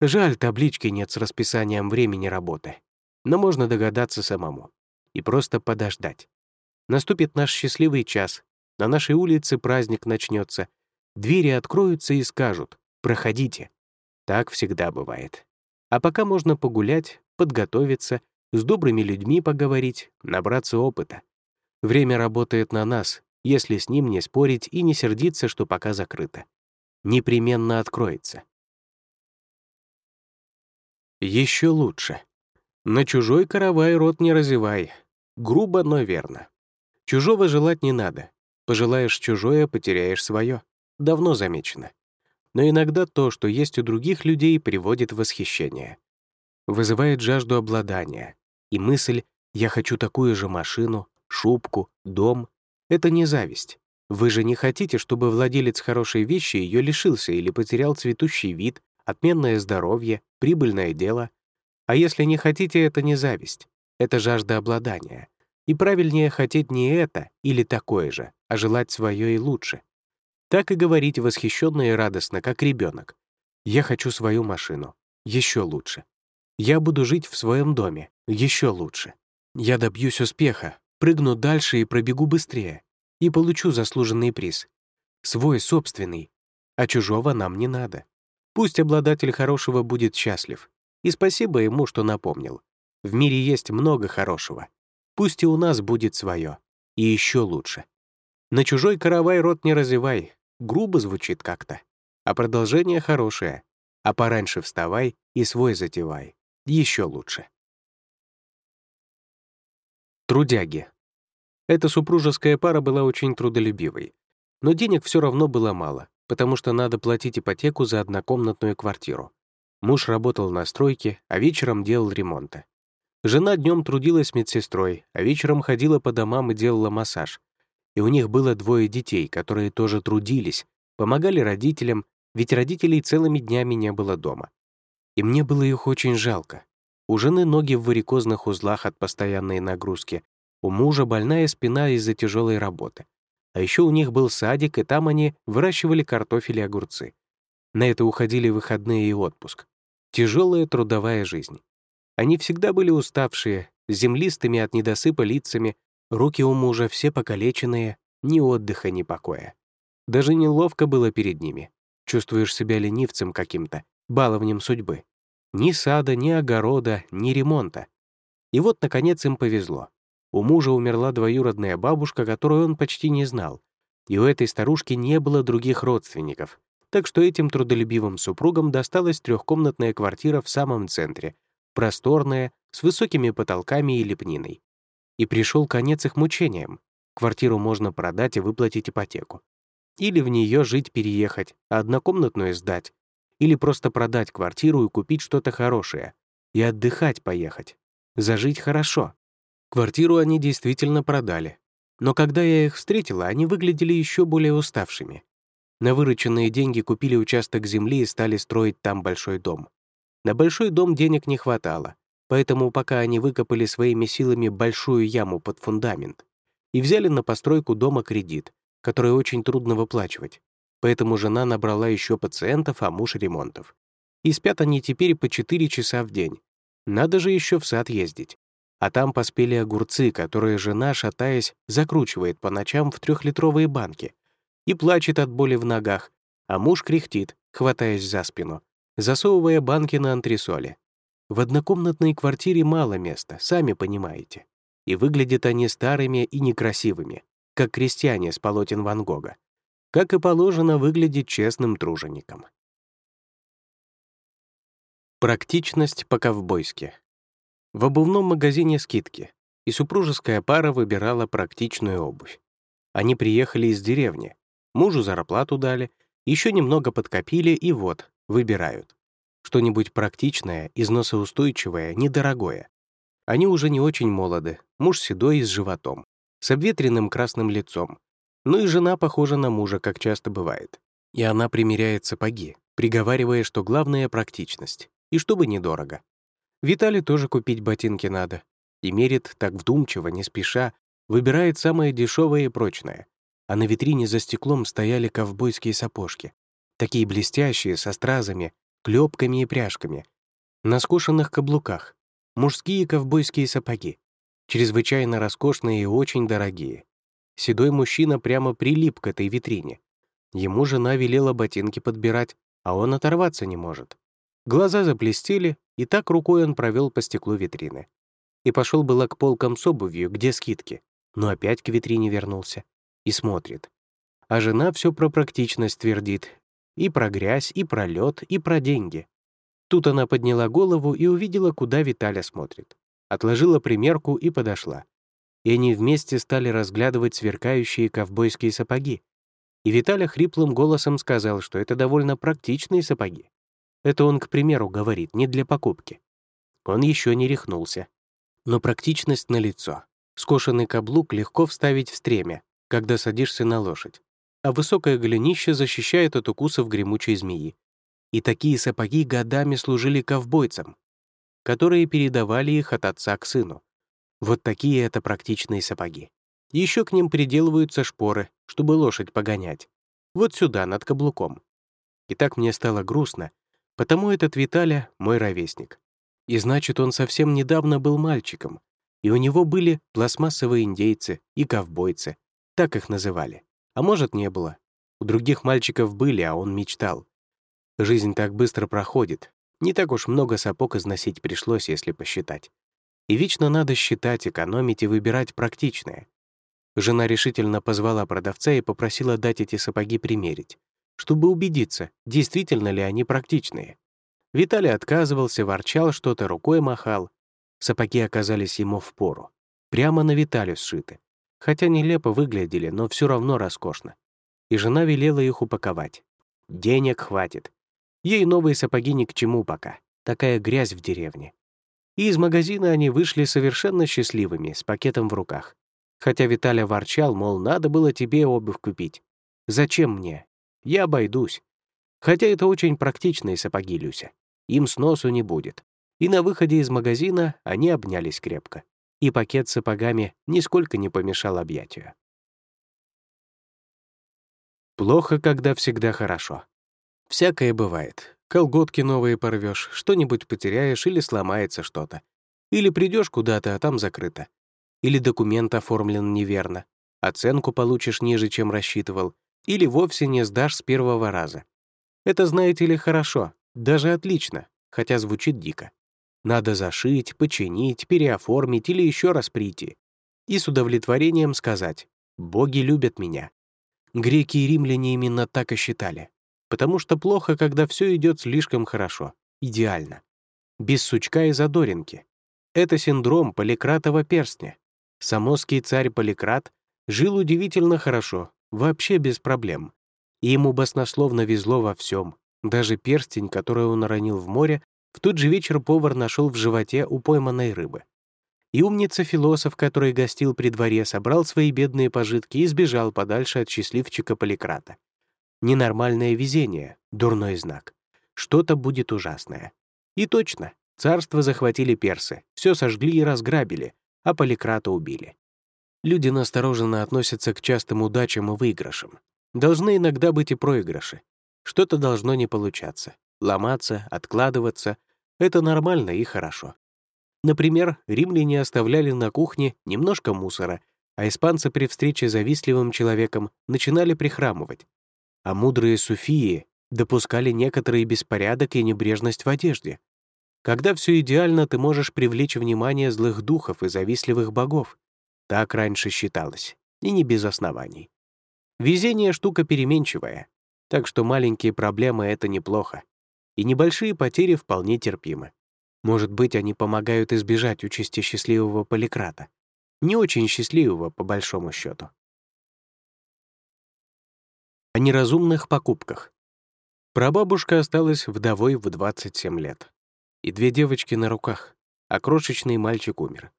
Жаль, таблички нет с расписанием времени работы. Но можно догадаться самому. И просто подождать. Наступит наш счастливый час, на нашей улице праздник начнется, двери откроются и скажут «Проходите». Так всегда бывает. А пока можно погулять, подготовиться, с добрыми людьми поговорить, набраться опыта. Время работает на нас, если с ним не спорить и не сердиться, что пока закрыто. Непременно откроется. Еще лучше. На чужой каравай рот не разевай. Грубо, но верно. Чужого желать не надо. Пожелаешь чужое, потеряешь свое. Давно замечено. Но иногда то, что есть у других людей, приводит в восхищение. Вызывает жажду обладания. И мысль «я хочу такую же машину, шубку, дом. Это не зависть. Вы же не хотите, чтобы владелец хорошей вещи ее лишился или потерял цветущий вид, отменное здоровье, прибыльное дело. А если не хотите, это не зависть. Это жажда обладания. И правильнее хотеть не это или такое же, а желать свое и лучше. Так и говорить восхищенно и радостно, как ребенок. Я хочу свою машину. Еще лучше. Я буду жить в своем доме. Еще лучше. Я добьюсь успеха, прыгну дальше и пробегу быстрее, и получу заслуженный приз. Свой собственный, а чужого нам не надо. Пусть обладатель хорошего будет счастлив. И спасибо ему, что напомнил. В мире есть много хорошего. Пусть и у нас будет свое. И еще лучше. На чужой каравай рот не разевай. Грубо звучит как-то. А продолжение хорошее. А пораньше вставай и свой затевай. Еще лучше. Трудяги. Эта супружеская пара была очень трудолюбивой. Но денег все равно было мало, потому что надо платить ипотеку за однокомнатную квартиру. Муж работал на стройке, а вечером делал ремонты. Жена днем трудилась медсестрой, а вечером ходила по домам и делала массаж. И у них было двое детей, которые тоже трудились, помогали родителям, ведь родителей целыми днями не было дома. И мне было их очень жалко. У жены ноги в варикозных узлах от постоянной нагрузки, у мужа больная спина из-за тяжелой работы. А еще у них был садик, и там они выращивали картофель и огурцы. На это уходили выходные и отпуск. Тяжелая трудовая жизнь. Они всегда были уставшие, землистыми от недосыпа лицами, руки у мужа все покалеченные, ни отдыха, ни покоя. Даже неловко было перед ними. Чувствуешь себя ленивцем каким-то, баловнем судьбы. Ни сада, ни огорода, ни ремонта. И вот, наконец, им повезло. У мужа умерла двоюродная бабушка, которую он почти не знал. И у этой старушки не было других родственников, так что этим трудолюбивым супругам досталась трехкомнатная квартира в самом центре, просторная, с высокими потолками и лепниной. И пришел конец их мучениям. Квартиру можно продать и выплатить ипотеку. Или в нее жить-переехать, а однокомнатную сдать. Или просто продать квартиру и купить что-то хорошее. И отдыхать поехать. Зажить хорошо. Квартиру они действительно продали. Но когда я их встретила, они выглядели еще более уставшими. На вырученные деньги купили участок земли и стали строить там большой дом. На большой дом денег не хватало, поэтому пока они выкопали своими силами большую яму под фундамент и взяли на постройку дома кредит, который очень трудно выплачивать. Поэтому жена набрала еще пациентов, а муж — ремонтов. И спят они теперь по 4 часа в день. Надо же еще в сад ездить. А там поспели огурцы, которые жена, шатаясь, закручивает по ночам в трехлитровые банки, и плачет от боли в ногах, а муж кряхтит, хватаясь за спину, засовывая банки на антресоли. В однокомнатной квартире мало места, сами понимаете. И выглядят они старыми и некрасивыми, как крестьяне с полотен Ван Гога. Как и положено выглядеть честным тружеником. Практичность по-ковбойски. В обувном магазине скидки, и супружеская пара выбирала практичную обувь. Они приехали из деревни, Мужу зарплату дали, еще немного подкопили и вот, выбирают. Что-нибудь практичное, износоустойчивое, недорогое. Они уже не очень молоды, муж седой и с животом, с обветренным красным лицом. Ну и жена похожа на мужа, как часто бывает. И она примеряет сапоги, приговаривая, что главное — практичность, и чтобы недорого. Виталий тоже купить ботинки надо. И мерит так вдумчиво, не спеша, выбирает самое дешевое и прочное а на витрине за стеклом стояли ковбойские сапожки, такие блестящие, со стразами, клепками и пряжками, на скошенных каблуках, мужские ковбойские сапоги, чрезвычайно роскошные и очень дорогие. Седой мужчина прямо прилип к этой витрине. Ему жена велела ботинки подбирать, а он оторваться не может. Глаза заблестели, и так рукой он провел по стеклу витрины. И пошел было к полкам с обувью, где скидки, но опять к витрине вернулся и смотрит. А жена все про практичность твердит. И про грязь, и про лед, и про деньги. Тут она подняла голову и увидела, куда Виталя смотрит. Отложила примерку и подошла. И они вместе стали разглядывать сверкающие ковбойские сапоги. И Виталя хриплым голосом сказал, что это довольно практичные сапоги. Это он, к примеру, говорит, не для покупки. Он еще не рехнулся. Но практичность налицо. Скошенный каблук легко вставить в стремя, когда садишься на лошадь, а высокое голенище защищает от укусов гремучей змеи. И такие сапоги годами служили ковбойцам, которые передавали их от отца к сыну. Вот такие это практичные сапоги. Еще к ним приделываются шпоры, чтобы лошадь погонять. Вот сюда, над каблуком. И так мне стало грустно, потому этот Виталя — мой ровесник. И значит, он совсем недавно был мальчиком, и у него были пластмассовые индейцы и ковбойцы, так их называли. А может, не было. У других мальчиков были, а он мечтал. Жизнь так быстро проходит. Не так уж много сапог износить пришлось, если посчитать. И вечно надо считать, экономить и выбирать практичное. Жена решительно позвала продавца и попросила дать эти сапоги примерить, чтобы убедиться, действительно ли они практичные. Виталий отказывался, ворчал что-то, рукой махал. Сапоги оказались ему в пору. Прямо на Виталию сшиты. Хотя нелепо выглядели, но все равно роскошно. И жена велела их упаковать. Денег хватит. Ей новые сапоги ни к чему пока. Такая грязь в деревне. И из магазина они вышли совершенно счастливыми, с пакетом в руках. Хотя Виталя ворчал, мол, надо было тебе обувь купить. Зачем мне? Я обойдусь. Хотя это очень практичные сапоги, Люся. Им сносу не будет. И на выходе из магазина они обнялись крепко. И пакет с сапогами нисколько не помешал объятию. Плохо, когда всегда хорошо. Всякое бывает. Колготки новые порвешь, что-нибудь потеряешь или сломается что-то. Или придешь куда-то, а там закрыто. Или документ оформлен неверно. Оценку получишь ниже, чем рассчитывал. Или вовсе не сдашь с первого раза. Это, знаете ли, хорошо, даже отлично, хотя звучит дико. Надо зашить, починить, переоформить или еще раз прийти. И с удовлетворением сказать «Боги любят меня». Греки и римляне именно так и считали. Потому что плохо, когда все идет слишком хорошо, идеально. Без сучка и задоринки. Это синдром поликратова перстня. Самоский царь Поликрат жил удивительно хорошо, вообще без проблем. И ему баснословно везло во всем, даже перстень, который он уронил в море, в тот же вечер повар нашел в животе у пойманной рыбы. И умница-философ, который гостил при дворе, собрал свои бедные пожитки и сбежал подальше от счастливчика Поликрата. Ненормальное везение, дурной знак. Что-то будет ужасное. И точно, царство захватили персы, все сожгли и разграбили, а Поликрата убили. Люди настороженно относятся к частым удачам и выигрышам. Должны иногда быть и проигрыши. Что-то должно не получаться. Ломаться, откладываться — это нормально и хорошо. Например, римляне оставляли на кухне немножко мусора, а испанцы при встрече с завистливым человеком начинали прихрамывать. А мудрые суфии допускали некоторый беспорядок и небрежность в одежде. Когда все идеально, ты можешь привлечь внимание злых духов и завистливых богов. Так раньше считалось, и не без оснований. Везение — штука переменчивая, так что маленькие проблемы — это неплохо. И небольшие потери вполне терпимы. Может быть, они помогают избежать участи счастливого поликрата. Не очень счастливого, по большому счету. О неразумных покупках. Прабабушка осталась вдовой в 27 лет. И две девочки на руках, а крошечный мальчик умер.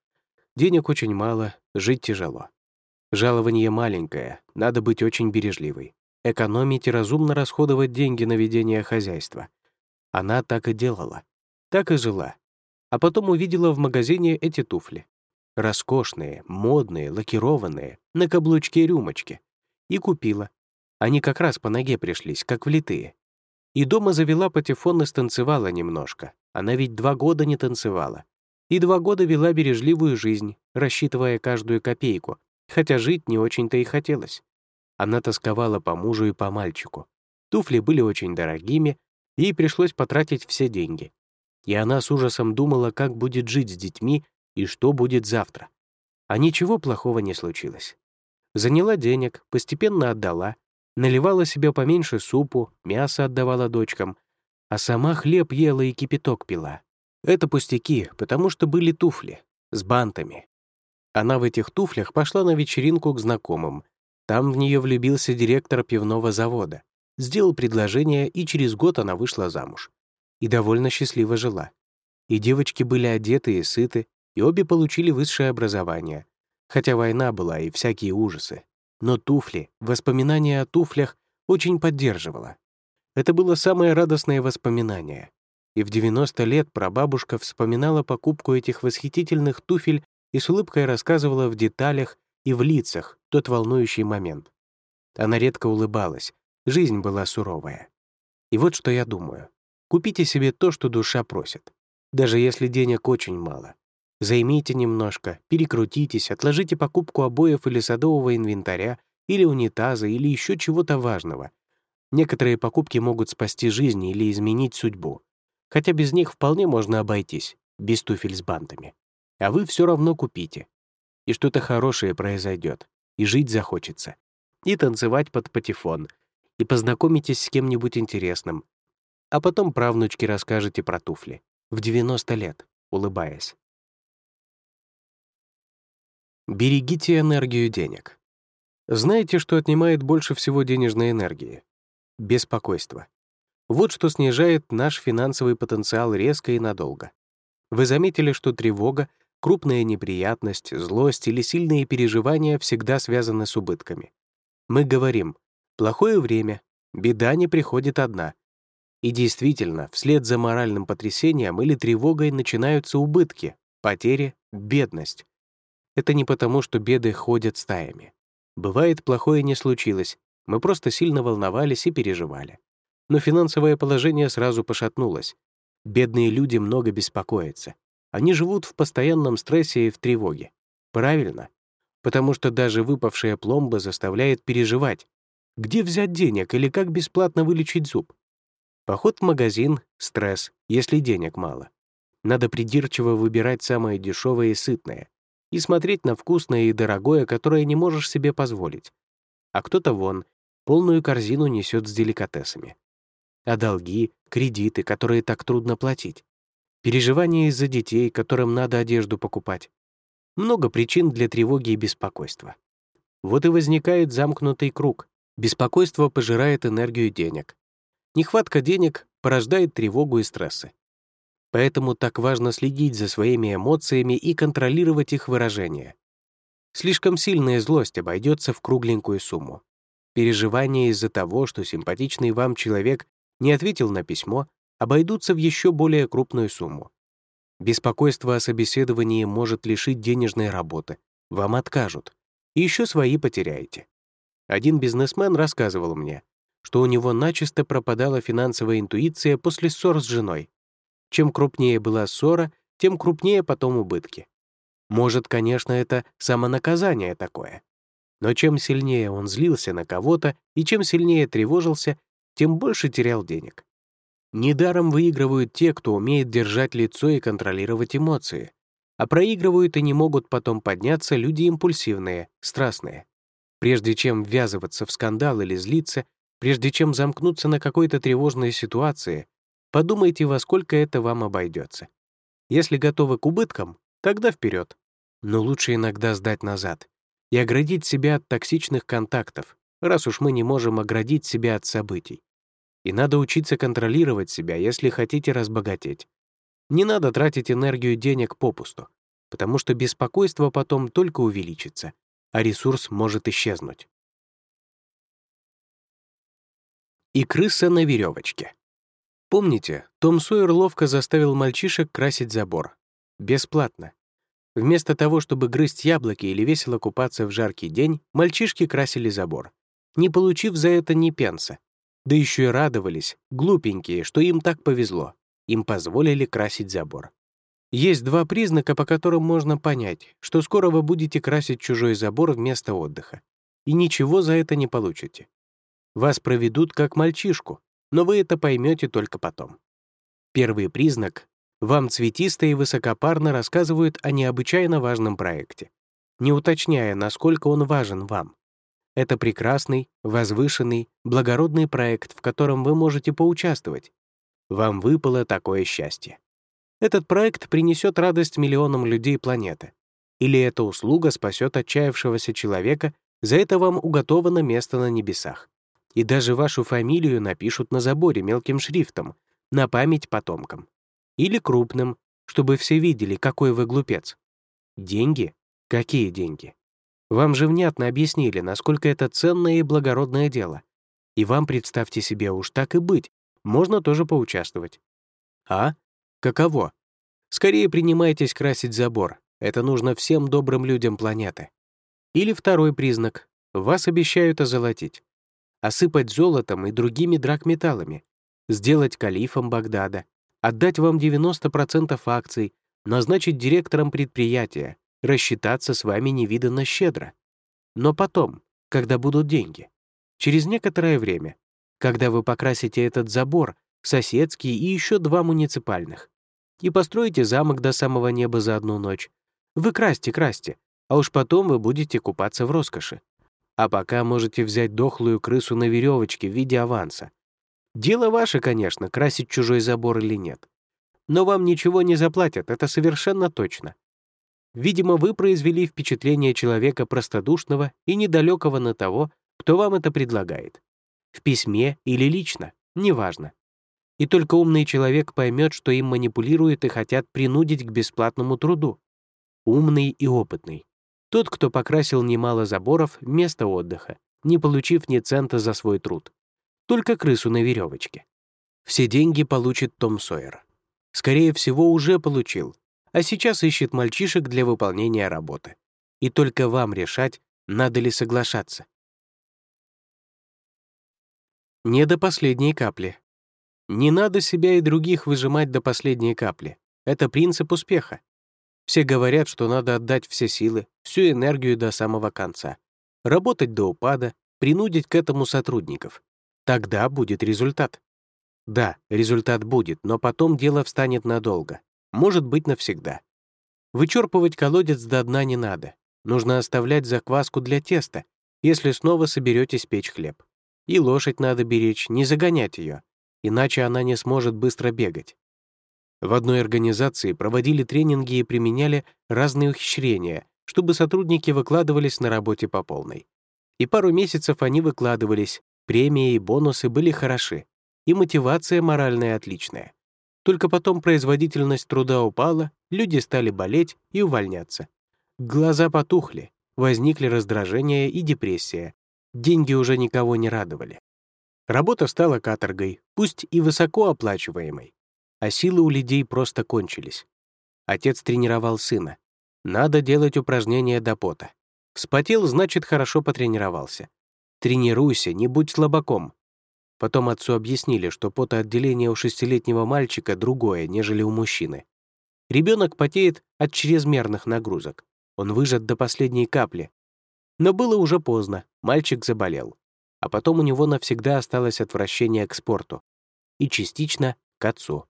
Денег очень мало, жить тяжело. Жалование маленькое, надо быть очень бережливой экономить и разумно расходовать деньги на ведение хозяйства. Она так и делала, так и жила. А потом увидела в магазине эти туфли. Роскошные, модные, лакированные, на каблучке-рюмочке. И купила. Они как раз по ноге пришлись, как влитые. И дома завела патефон и станцевала немножко. Она ведь два года не танцевала. И два года вела бережливую жизнь, рассчитывая каждую копейку, хотя жить не очень-то и хотелось. Она тосковала по мужу и по мальчику. Туфли были очень дорогими, ей пришлось потратить все деньги. И она с ужасом думала, как будет жить с детьми и что будет завтра. А ничего плохого не случилось. Заняла денег, постепенно отдала, наливала себе поменьше супу, мясо отдавала дочкам, а сама хлеб ела и кипяток пила. Это пустяки, потому что были туфли с бантами. Она в этих туфлях пошла на вечеринку к знакомым — там в нее влюбился директор пивного завода, сделал предложение, и через год она вышла замуж. И довольно счастливо жила. И девочки были одеты и сыты, и обе получили высшее образование. Хотя война была и всякие ужасы. Но туфли, воспоминания о туфлях очень поддерживала. Это было самое радостное воспоминание. И в 90 лет прабабушка вспоминала покупку этих восхитительных туфель и с улыбкой рассказывала в деталях и в лицах тот волнующий момент. Она редко улыбалась, жизнь была суровая. И вот что я думаю. Купите себе то, что душа просит. Даже если денег очень мало. Займите немножко, перекрутитесь, отложите покупку обоев или садового инвентаря, или унитаза, или еще чего-то важного. Некоторые покупки могут спасти жизнь или изменить судьбу. Хотя без них вполне можно обойтись, без туфель с бантами. А вы все равно купите. И что-то хорошее произойдет, и жить захочется, и танцевать под патефон, и познакомитесь с кем-нибудь интересным. А потом правнучке расскажете про туфли. В 90 лет, улыбаясь. Берегите энергию денег. Знаете, что отнимает больше всего денежной энергии? Беспокойство. Вот что снижает наш финансовый потенциал резко и надолго. Вы заметили, что тревога, крупная неприятность, злость или сильные переживания всегда связаны с убытками. Мы говорим «плохое время, беда не приходит одна». И действительно, вслед за моральным потрясением или тревогой начинаются убытки, потери, бедность. Это не потому, что беды ходят стаями. Бывает, плохое не случилось, мы просто сильно волновались и переживали. Но финансовое положение сразу пошатнулось. Бедные люди много беспокоятся. Они живут в постоянном стрессе и в тревоге. Правильно? Потому что даже выпавшая пломба заставляет переживать. Где взять денег или как бесплатно вылечить зуб? Поход в магазин — стресс, если денег мало. Надо придирчиво выбирать самое дешевое и сытное и смотреть на вкусное и дорогое, которое не можешь себе позволить. А кто-то вон, полную корзину несет с деликатесами. А долги, кредиты, которые так трудно платить. Переживания из-за детей, которым надо одежду покупать. Много причин для тревоги и беспокойства. Вот и возникает замкнутый круг. Беспокойство пожирает энергию денег. Нехватка денег порождает тревогу и стрессы. Поэтому так важно следить за своими эмоциями и контролировать их выражение. Слишком сильная злость обойдется в кругленькую сумму. Переживания из-за того, что симпатичный вам человек не ответил на письмо, обойдутся в еще более крупную сумму. Беспокойство о собеседовании может лишить денежной работы, вам откажут, и еще свои потеряете. Один бизнесмен рассказывал мне, что у него начисто пропадала финансовая интуиция после ссор с женой. Чем крупнее была ссора, тем крупнее потом убытки. Может, конечно, это самонаказание такое. Но чем сильнее он злился на кого-то и чем сильнее тревожился, тем больше терял денег. Недаром выигрывают те, кто умеет держать лицо и контролировать эмоции, а проигрывают и не могут потом подняться люди импульсивные, страстные. Прежде чем ввязываться в скандал или злиться, прежде чем замкнуться на какой-то тревожной ситуации, Подумайте, во сколько это вам обойдется. Если готовы к убыткам, тогда вперед. Но лучше иногда сдать назад и оградить себя от токсичных контактов, раз уж мы не можем оградить себя от событий. И надо учиться контролировать себя, если хотите разбогатеть. Не надо тратить энергию денег попусту, потому что беспокойство потом только увеличится, а ресурс может исчезнуть. И крыса на веревочке. Помните, Том Сойер ловко заставил мальчишек красить забор. Бесплатно. Вместо того, чтобы грызть яблоки или весело купаться в жаркий день, мальчишки красили забор, не получив за это ни пенса. Да еще и радовались, глупенькие, что им так повезло. Им позволили красить забор. Есть два признака, по которым можно понять, что скоро вы будете красить чужой забор вместо отдыха. И ничего за это не получите. Вас проведут как мальчишку, но вы это поймете только потом. Первый признак — вам цветисто и высокопарно рассказывают о необычайно важном проекте, не уточняя, насколько он важен вам. Это прекрасный, возвышенный, благородный проект, в котором вы можете поучаствовать. Вам выпало такое счастье. Этот проект принесет радость миллионам людей планеты. Или эта услуга спасет отчаявшегося человека, за это вам уготовано место на небесах и даже вашу фамилию напишут на заборе мелким шрифтом, на память потомкам. Или крупным, чтобы все видели, какой вы глупец. Деньги? Какие деньги? Вам же внятно объяснили, насколько это ценное и благородное дело. И вам, представьте себе, уж так и быть, можно тоже поучаствовать. А? Каково? Скорее принимайтесь красить забор. Это нужно всем добрым людям планеты. Или второй признак. Вас обещают озолотить осыпать золотом и другими драгметаллами, сделать калифом Багдада, отдать вам 90% акций, назначить директором предприятия, рассчитаться с вами невиданно щедро. Но потом, когда будут деньги, через некоторое время, когда вы покрасите этот забор, соседский и еще два муниципальных, и построите замок до самого неба за одну ночь, Вы красьте, красьте, а уж потом вы будете купаться в роскоши. А пока можете взять дохлую крысу на веревочке в виде аванса. Дело ваше, конечно, красить чужой забор или нет. Но вам ничего не заплатят, это совершенно точно. Видимо, вы произвели впечатление человека простодушного и недалекого на того, кто вам это предлагает. В письме или лично, неважно. И только умный человек поймет, что им манипулируют и хотят принудить к бесплатному труду. Умный и опытный. Тот, кто покрасил немало заборов вместо отдыха, не получив ни цента за свой труд. Только крысу на веревочке. Все деньги получит Том Сойер. Скорее всего, уже получил, а сейчас ищет мальчишек для выполнения работы. И только вам решать, надо ли соглашаться. Не до последней капли. Не надо себя и других выжимать до последней капли. Это принцип успеха. Все говорят, что надо отдать все силы, всю энергию до самого конца. Работать до упада, принудить к этому сотрудников. Тогда будет результат. Да, результат будет, но потом дело встанет надолго. Может быть, навсегда. Вычерпывать колодец до дна не надо. Нужно оставлять закваску для теста, если снова соберетесь печь хлеб. И лошадь надо беречь, не загонять ее, иначе она не сможет быстро бегать. В одной организации проводили тренинги и применяли разные ухищрения, чтобы сотрудники выкладывались на работе по полной. И пару месяцев они выкладывались, премии и бонусы были хороши, и мотивация моральная отличная. Только потом производительность труда упала, люди стали болеть и увольняться. Глаза потухли, возникли раздражение и депрессия. Деньги уже никого не радовали. Работа стала каторгой, пусть и высокооплачиваемой, а силы у людей просто кончились. Отец тренировал сына. Надо делать упражнения до пота. Вспотел, значит, хорошо потренировался. Тренируйся, не будь слабаком. Потом отцу объяснили, что потоотделение у шестилетнего мальчика другое, нежели у мужчины. Ребенок потеет от чрезмерных нагрузок. Он выжат до последней капли. Но было уже поздно, мальчик заболел. А потом у него навсегда осталось отвращение к спорту. И частично к отцу.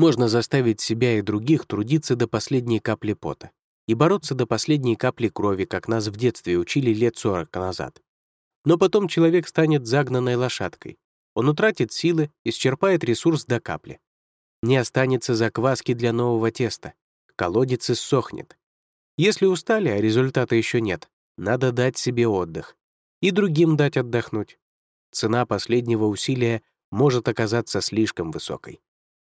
Можно заставить себя и других трудиться до последней капли пота и бороться до последней капли крови, как нас в детстве учили лет 40 назад. Но потом человек станет загнанной лошадкой. Он утратит силы, исчерпает ресурс до капли. Не останется закваски для нового теста. Колодец иссохнет. Если устали, а результата еще нет, надо дать себе отдых. И другим дать отдохнуть. Цена последнего усилия может оказаться слишком высокой.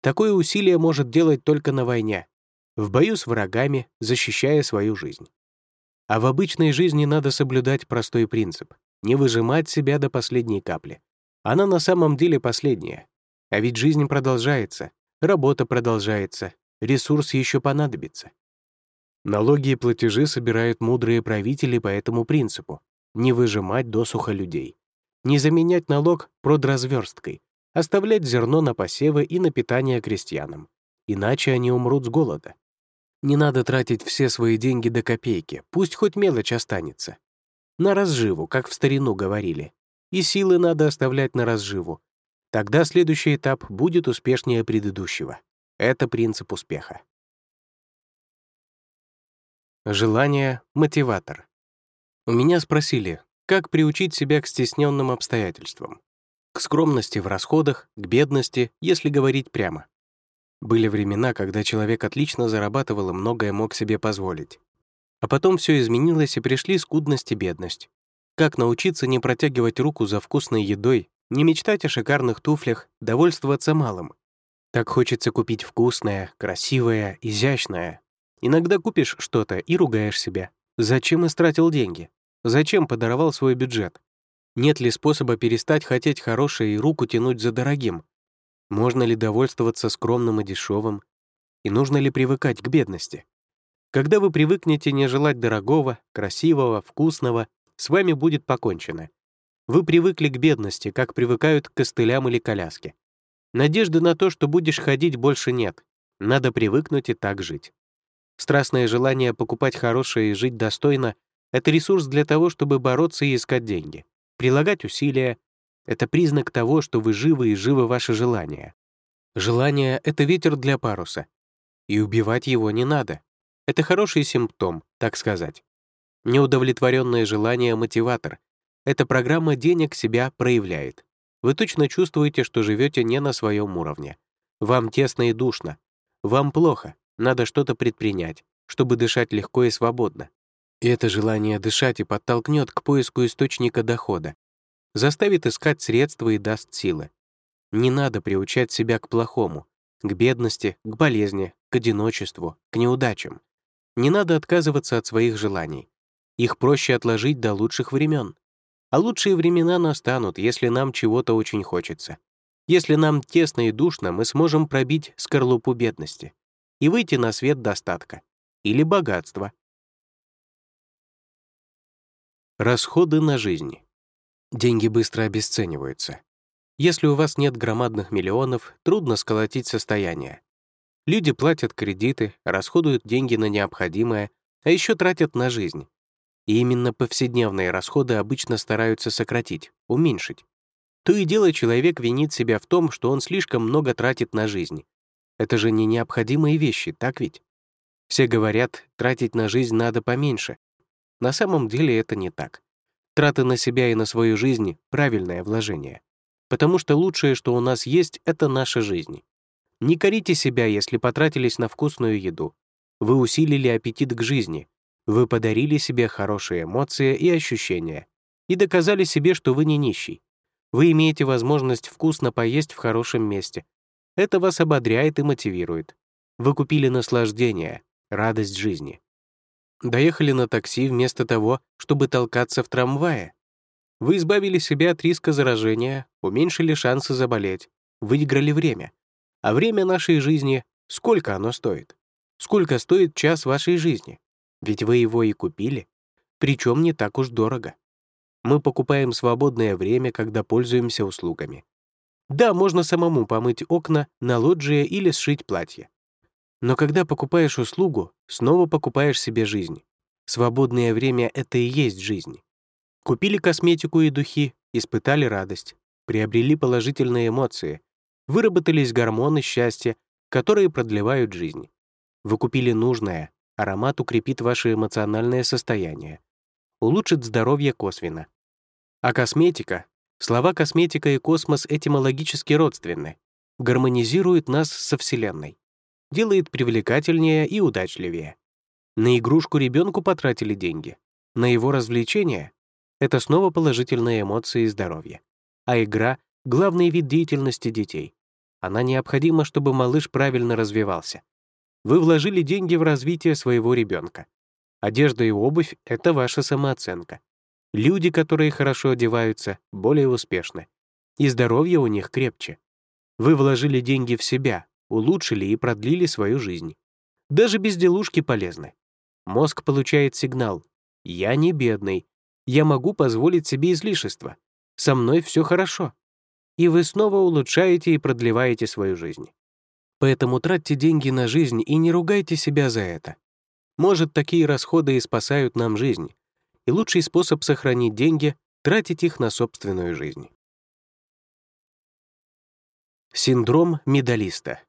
Такое усилие может делать только на войне, в бою с врагами, защищая свою жизнь. А в обычной жизни надо соблюдать простой принцип — не выжимать себя до последней капли. Она на самом деле последняя. А ведь жизнь продолжается, работа продолжается, ресурс еще понадобится. Налоги и платежи собирают мудрые правители по этому принципу — не выжимать досуха людей, не заменять налог продразверсткой, оставлять зерно на посевы и на питание крестьянам. Иначе они умрут с голода. Не надо тратить все свои деньги до копейки, пусть хоть мелочь останется. На разживу, как в старину говорили. И силы надо оставлять на разживу. Тогда следующий этап будет успешнее предыдущего. Это принцип успеха. Желание — мотиватор. У меня спросили, как приучить себя к стесненным обстоятельствам к скромности в расходах, к бедности, если говорить прямо. Были времена, когда человек отлично зарабатывал и многое мог себе позволить. А потом все изменилось, и пришли скудность и бедность. Как научиться не протягивать руку за вкусной едой, не мечтать о шикарных туфлях, довольствоваться малым? Так хочется купить вкусное, красивое, изящное. Иногда купишь что-то и ругаешь себя. Зачем истратил деньги? Зачем подорвал свой бюджет? Нет ли способа перестать хотеть хорошее и руку тянуть за дорогим? Можно ли довольствоваться скромным и дешевым? И нужно ли привыкать к бедности? Когда вы привыкнете не желать дорогого, красивого, вкусного, с вами будет покончено. Вы привыкли к бедности, как привыкают к костылям или коляске. Надежды на то, что будешь ходить, больше нет. Надо привыкнуть и так жить. Страстное желание покупать хорошее и жить достойно — это ресурс для того, чтобы бороться и искать деньги. Прилагать усилия — это признак того, что вы живы и живы ваши желания. Желание — это ветер для паруса. И убивать его не надо. Это хороший симптом, так сказать. Неудовлетворенное желание — мотиватор. Эта программа денег себя проявляет. Вы точно чувствуете, что живете не на своем уровне. Вам тесно и душно. Вам плохо, надо что-то предпринять, чтобы дышать легко и свободно. И это желание дышать и подтолкнет к поиску источника дохода, заставит искать средства и даст силы. Не надо приучать себя к плохому, к бедности, к болезни, к одиночеству, к неудачам. Не надо отказываться от своих желаний. Их проще отложить до лучших времен. А лучшие времена настанут, если нам чего-то очень хочется. Если нам тесно и душно, мы сможем пробить скорлупу бедности и выйти на свет достатка или богатства. Расходы на жизнь. Деньги быстро обесцениваются. Если у вас нет громадных миллионов, трудно сколотить состояние. Люди платят кредиты, расходуют деньги на необходимое, а еще тратят на жизнь. И именно повседневные расходы обычно стараются сократить, уменьшить. То и дело человек винит себя в том, что он слишком много тратит на жизнь. Это же не необходимые вещи, так ведь? Все говорят, тратить на жизнь надо поменьше. На самом деле это не так. Траты на себя и на свою жизнь — правильное вложение. Потому что лучшее, что у нас есть, — это наша жизнь. Не корите себя, если потратились на вкусную еду. Вы усилили аппетит к жизни. Вы подарили себе хорошие эмоции и ощущения. И доказали себе, что вы не нищий. Вы имеете возможность вкусно поесть в хорошем месте. Это вас ободряет и мотивирует. Вы купили наслаждение, радость жизни. Доехали на такси вместо того, чтобы толкаться в трамвае. Вы избавили себя от риска заражения, уменьшили шансы заболеть, выиграли время. А время нашей жизни, сколько оно стоит? Сколько стоит час вашей жизни? Ведь вы его и купили, причем не так уж дорого. Мы покупаем свободное время, когда пользуемся услугами. Да, можно самому помыть окна на лоджии или сшить платье. Но когда покупаешь услугу, снова покупаешь себе жизнь. Свободное время — это и есть жизнь. Купили косметику и духи, испытали радость, приобрели положительные эмоции, выработались гормоны счастья, которые продлевают жизнь. Вы купили нужное, аромат укрепит ваше эмоциональное состояние, улучшит здоровье косвенно. А косметика, слова косметика и космос этимологически родственны, гармонизирует нас со Вселенной, делает привлекательнее и удачливее. На игрушку ребенку потратили деньги, на его развлечение — это снова положительные эмоции и здоровье. А игра — главный вид деятельности детей. Она необходима, чтобы малыш правильно развивался. Вы вложили деньги в развитие своего ребенка. Одежда и обувь — это ваша самооценка. Люди, которые хорошо одеваются, более успешны. И здоровье у них крепче. Вы вложили деньги в себя, улучшили и продлили свою жизнь. Даже безделушки полезны. Мозг получает сигнал «Я не бедный, я могу позволить себе излишества, со мной все хорошо». И вы снова улучшаете и продлеваете свою жизнь. Поэтому тратьте деньги на жизнь и не ругайте себя за это. Может, такие расходы и спасают нам жизнь, и лучший способ сохранить деньги — тратить их на собственную жизнь. Синдром медалиста.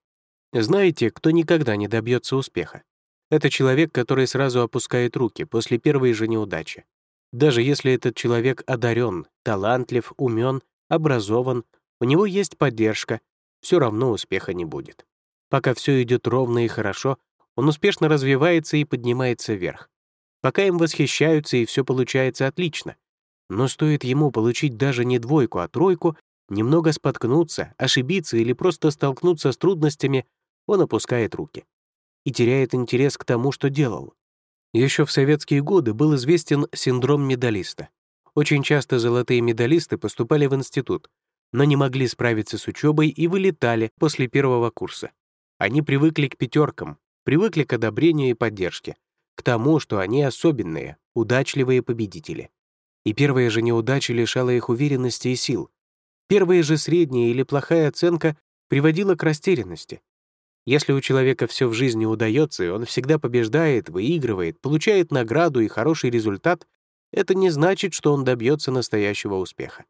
Знаете, кто никогда не добьется успеха? Это человек, который сразу опускает руки после первой же неудачи. Даже если этот человек одарен, талантлив, умен, образован, у него есть поддержка, все равно успеха не будет. Пока все идет ровно и хорошо, он успешно развивается и поднимается вверх пока им восхищаются и все получается отлично. Но стоит ему получить даже не двойку, а тройку, немного споткнуться, ошибиться или просто столкнуться с трудностями, он опускает руки и теряет интерес к тому, что делал. Еще в советские годы был известен синдром медалиста. Очень часто золотые медалисты поступали в институт, но не могли справиться с учебой и вылетали после первого курса. Они привыкли к пятеркам, привыкли к одобрению и поддержке, к тому, что они особенные, удачливые победители. И первая же неудача лишала их уверенности и сил. Первая же средняя или плохая оценка приводила к растерянности. Если у человека все в жизни удается, и он всегда побеждает, выигрывает, получает награду и хороший результат, это не значит, что он добьется настоящего успеха.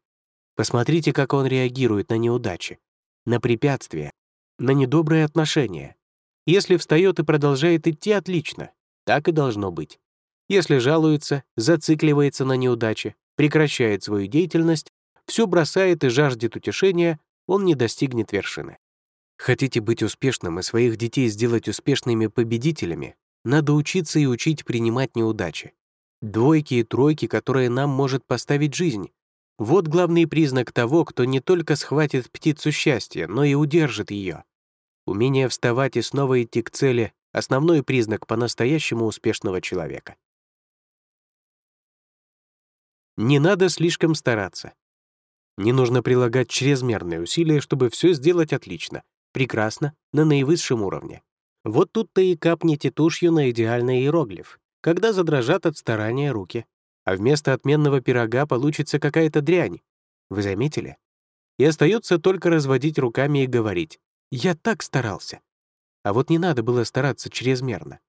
Посмотрите, как он реагирует на неудачи, на препятствия, на недобрые отношения. Если встает и продолжает идти, отлично. Так и должно быть. Если жалуется, зацикливается на неудаче, прекращает свою деятельность, все бросает и жаждет утешения, он не достигнет вершины. Хотите быть успешным и своих детей сделать успешными победителями, надо учиться и учить принимать неудачи. Двойки и тройки, которые нам может поставить жизнь. Вот главный признак того, кто не только схватит птицу счастья, но и удержит ее. Умение вставать и снова идти к цели — основной признак по-настоящему успешного человека. Не надо слишком стараться. Не нужно прилагать чрезмерные усилия, чтобы все сделать отлично, прекрасно, на наивысшем уровне. Вот тут-то и капните тушью на идеальный иероглиф, когда задрожат от старания руки, а вместо отменного пирога получится какая-то дрянь. Вы заметили? И остается только разводить руками и говорить «Я так старался». А вот не надо было стараться чрезмерно.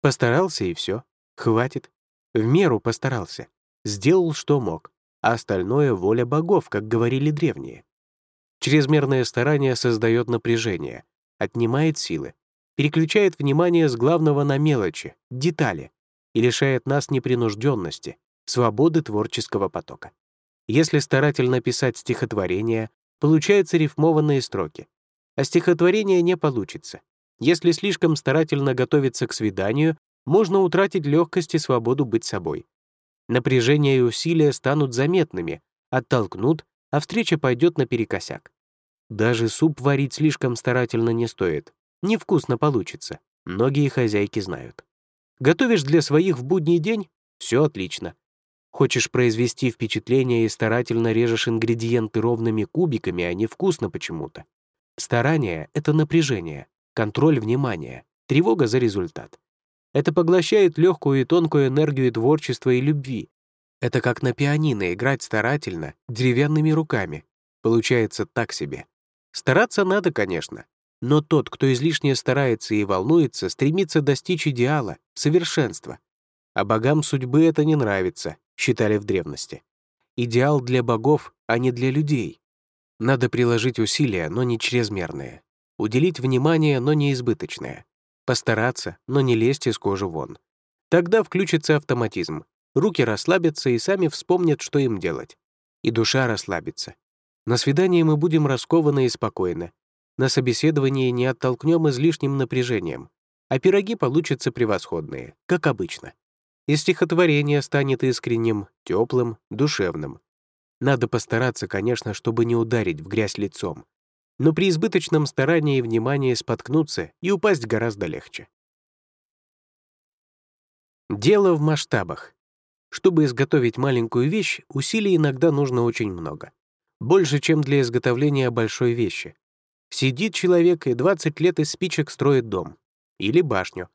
Постарался и все. Хватит. В меру постарался. Сделал, что мог. А остальное — воля богов, как говорили древние. Чрезмерное старание создает напряжение, отнимает силы, переключает внимание с главного на мелочи, детали, и лишает нас непринужденности, свободы творческого потока. Если старательно писать стихотворение, получаются рифмованные строки, а стихотворение не получится. Если слишком старательно готовиться к свиданию, можно утратить легкость и свободу быть собой. Напряжение и усилия станут заметными, оттолкнут, а встреча пойдет наперекосяк. Даже суп варить слишком старательно не стоит. Невкусно получится. Многие хозяйки знают. Готовишь для своих в будний день — все отлично. Хочешь произвести впечатление и старательно режешь ингредиенты ровными кубиками, а не вкусно почему-то. Старание — это напряжение, контроль внимания, тревога за результат. Это поглощает легкую и тонкую энергию творчества и любви. Это как на пианино играть старательно, деревянными руками. Получается так себе. Стараться надо, конечно, но тот, кто излишне старается и волнуется, стремится достичь идеала, совершенства. А богам судьбы это не нравится, считали в древности. Идеал для богов, а не для людей. Надо приложить усилия, но не чрезмерные. Уделить внимание, но не избыточное. Постараться, но не лезть из кожи вон. Тогда включится автоматизм. Руки расслабятся и сами вспомнят, что им делать. И душа расслабится. На свидании мы будем раскованы и спокойны, на собеседовании не оттолкнем излишним напряжением, а пироги получатся превосходные, как обычно. И стихотворение станет искренним, теплым, душевным. Надо постараться, конечно, чтобы не ударить в грязь лицом, но при избыточном старании и внимании споткнуться и упасть гораздо легче. Дело в масштабах. Чтобы изготовить маленькую вещь, усилий иногда нужно очень много. Больше, чем для изготовления большой вещи. Сидит человек и 20 лет из спичек строит дом. Или башню.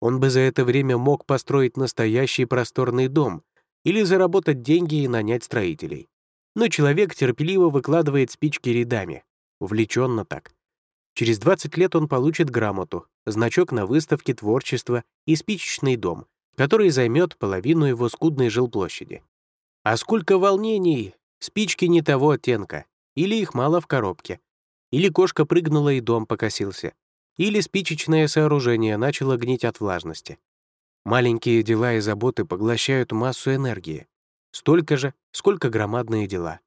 Он бы за это время мог построить настоящий просторный дом или заработать деньги и нанять строителей. Но человек терпеливо выкладывает спички рядами, увлеченно так. Через 20 лет он получит грамоту, значок на выставке творчества и спичечный дом, который займет половину его скудной жилплощади. А сколько волнений! Спички не того оттенка, или их мало в коробке, или кошка прыгнула и дом покосился. Или спичечное сооружение начало гнить от влажности. Маленькие дела и заботы поглощают массу энергии. Столько же, сколько громадные дела.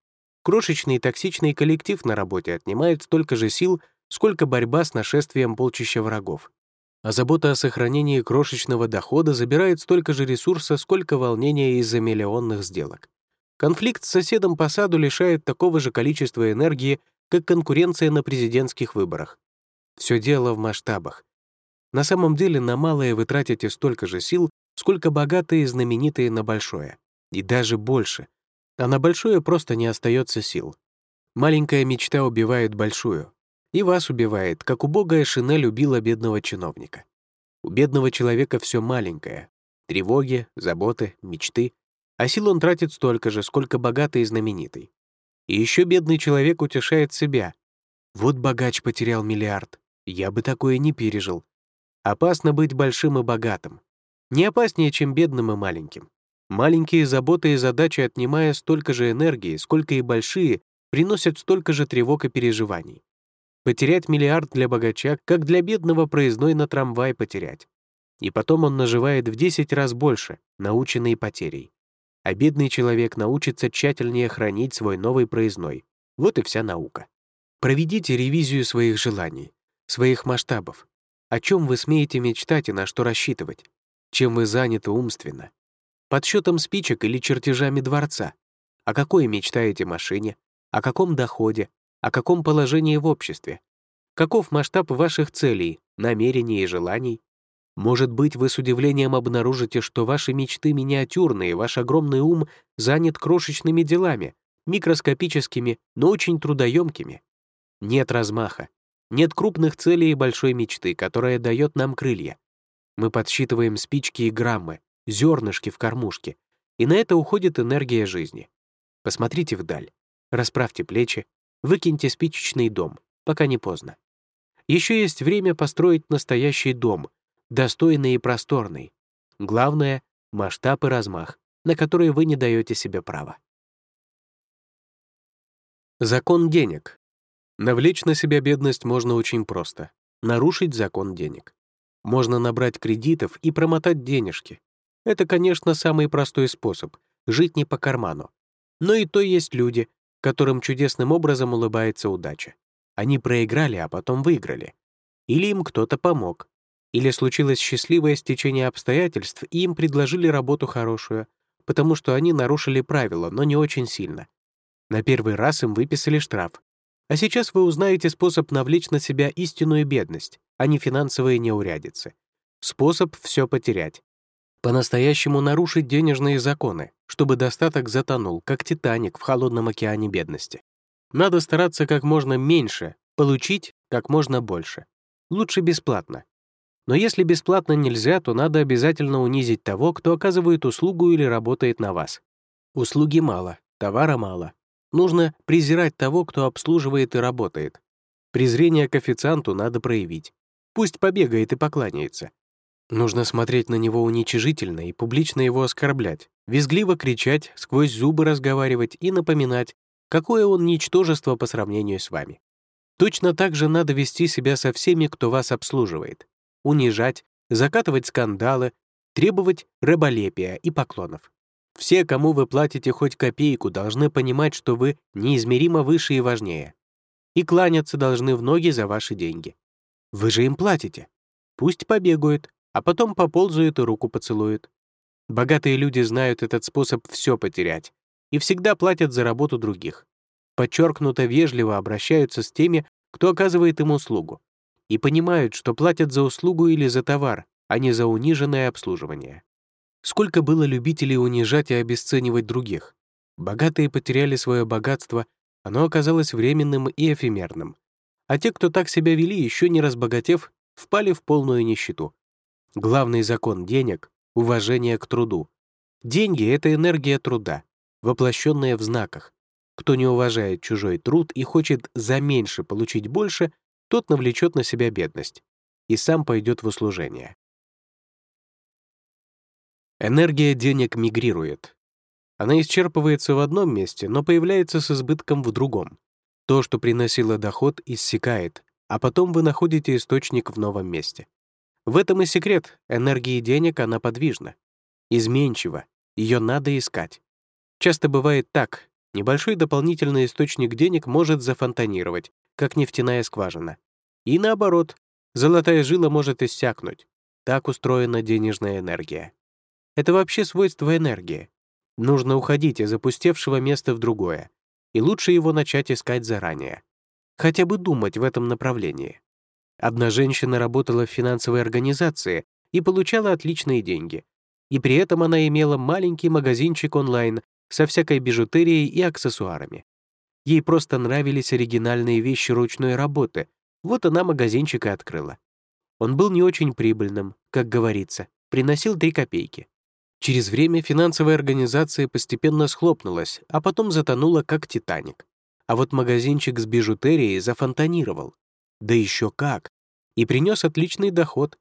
Крошечный токсичный коллектив на работе отнимает столько же сил, сколько борьба с нашествием полчища врагов. А забота о сохранении крошечного дохода забирает столько же ресурса, сколько волнения из-за миллионных сделок. Конфликт с соседом по саду лишает такого же количества энергии, как конкуренция на президентских выборах. Все дело в масштабах. На самом деле на малое вы тратите столько же сил, сколько богатые и знаменитые на большое. И даже больше. А на большое просто не остается сил. Маленькая мечта убивает большую. И вас убивает, как убогая шинель убила бедного чиновника. У бедного человека все маленькое. Тревоги, заботы, мечты. А сил он тратит столько же, сколько богатый и знаменитый. И еще бедный человек утешает себя. Вот богач потерял миллиард. Я бы такое не пережил. Опасно быть большим и богатым. Не опаснее, чем бедным и маленьким. Маленькие заботы и задачи, отнимая столько же энергии, сколько и большие, приносят столько же тревог и переживаний. Потерять миллиард для богача, как для бедного проездной на трамвай потерять. И потом он наживает в 10 раз больше, наученный потерей. А бедный человек научится тщательнее хранить свой новый проездной. Вот и вся наука. Проведите ревизию своих желаний, своих масштабов. О чем вы смеете мечтать и на что рассчитывать? Чем вы заняты умственно? Подсчетом спичек или чертежами дворца? О какой мечтаете машине? О каком доходе? О каком положении в обществе? Каков масштаб ваших целей, намерений и желаний? Может быть, вы с удивлением обнаружите, что ваши мечты миниатюрные, ваш огромный ум занят крошечными делами, микроскопическими, но очень трудоемкими. Нет размаха, нет крупных целей и большой мечты, которая дает нам крылья. Мы подсчитываем спички и граммы, зернышки в кормушке, и на это уходит энергия жизни. Посмотрите вдаль, расправьте плечи, выкиньте спичечный дом, пока не поздно. Еще есть время построить настоящий дом, достойный и просторный. Главное — масштаб и размах, на которые вы не даете себе права. Закон денег. Навлечь на себя бедность можно очень просто. Нарушить закон денег. Можно набрать кредитов и промотать денежки. Это, конечно, самый простой способ — жить не по карману. Но и то есть люди, которым чудесным образом улыбается удача. Они проиграли, а потом выиграли. Или им кто-то помог. Или случилось счастливое стечение обстоятельств, и им предложили работу хорошую, потому что они нарушили правила, но не очень сильно. На первый раз им выписали штраф. А сейчас вы узнаете способ навлечь на себя истинную бедность, а не финансовые неурядицы. Способ все потерять. По-настоящему нарушить денежные законы, чтобы достаток затонул, как Титаник в холодном океане бедности. Надо стараться как можно меньше, получить как можно больше. Лучше бесплатно. Но если бесплатно нельзя, то надо обязательно унизить того, кто оказывает услугу или работает на вас. Услуги мало, товара мало. Нужно презирать того, кто обслуживает и работает. Презрение к официанту надо проявить. Пусть побегает и покланяется. Нужно смотреть на него уничижительно и публично его оскорблять, визгливо кричать, сквозь зубы разговаривать и напоминать, какое он ничтожество по сравнению с вами. Точно так же надо вести себя со всеми, кто вас обслуживает. Унижать, закатывать скандалы, требовать раболепия и поклонов. Все, кому вы платите хоть копейку, должны понимать, что вы неизмеримо выше и важнее. И кланяться должны в ноги за ваши деньги. Вы же им платите. Пусть побегают, а потом поползают и руку поцелуют. Богатые люди знают этот способ все потерять, и всегда платят за работу других. Подчеркнуто вежливо обращаются с теми, кто оказывает им услугу, и понимают, что платят за услугу или за товар, а не за униженное обслуживание. Сколько было любителей унижать и обесценивать других. Богатые потеряли свое богатство, оно оказалось временным и эфемерным. А те, кто так себя вели, еще не разбогатев, впали в полную нищету. Главный закон денег — уважение к труду. Деньги — это энергия труда, воплощенное в знаках. Кто не уважает чужой труд и хочет за меньше получить больше, тот навлечет на себя бедность и сам пойдет в услужение. Энергия денег мигрирует. Она исчерпывается в одном месте, но появляется с избытком в другом. То, что приносило доход, иссякает, а потом вы находите источник в новом месте. В этом и секрет энергии денег, она подвижна. Изменчива, ее надо искать. Часто бывает так, небольшой дополнительный источник денег может зафонтанировать, как нефтяная скважина. И наоборот, золотая жила может иссякнуть. Так устроена денежная энергия. Это вообще свойство энергии. Нужно уходить из опустевшего места в другое, и лучше его начать искать заранее. Хотя бы думать в этом направлении. Одна женщина работала в финансовой организации и получала отличные деньги. И при этом она имела маленький магазинчик онлайн со всякой бижутерией и аксессуарами. Ей просто нравились оригинальные вещи ручной работы, вот она магазинчик и открыла. Он был не очень прибыльным, как говорится, приносил 3 копейки. Через время финансовая организация постепенно схлопнулась, а потом затонула, как «Титаник». А вот магазинчик с бижутерией зафонтанировал. Да еще как! И принес отличный доход.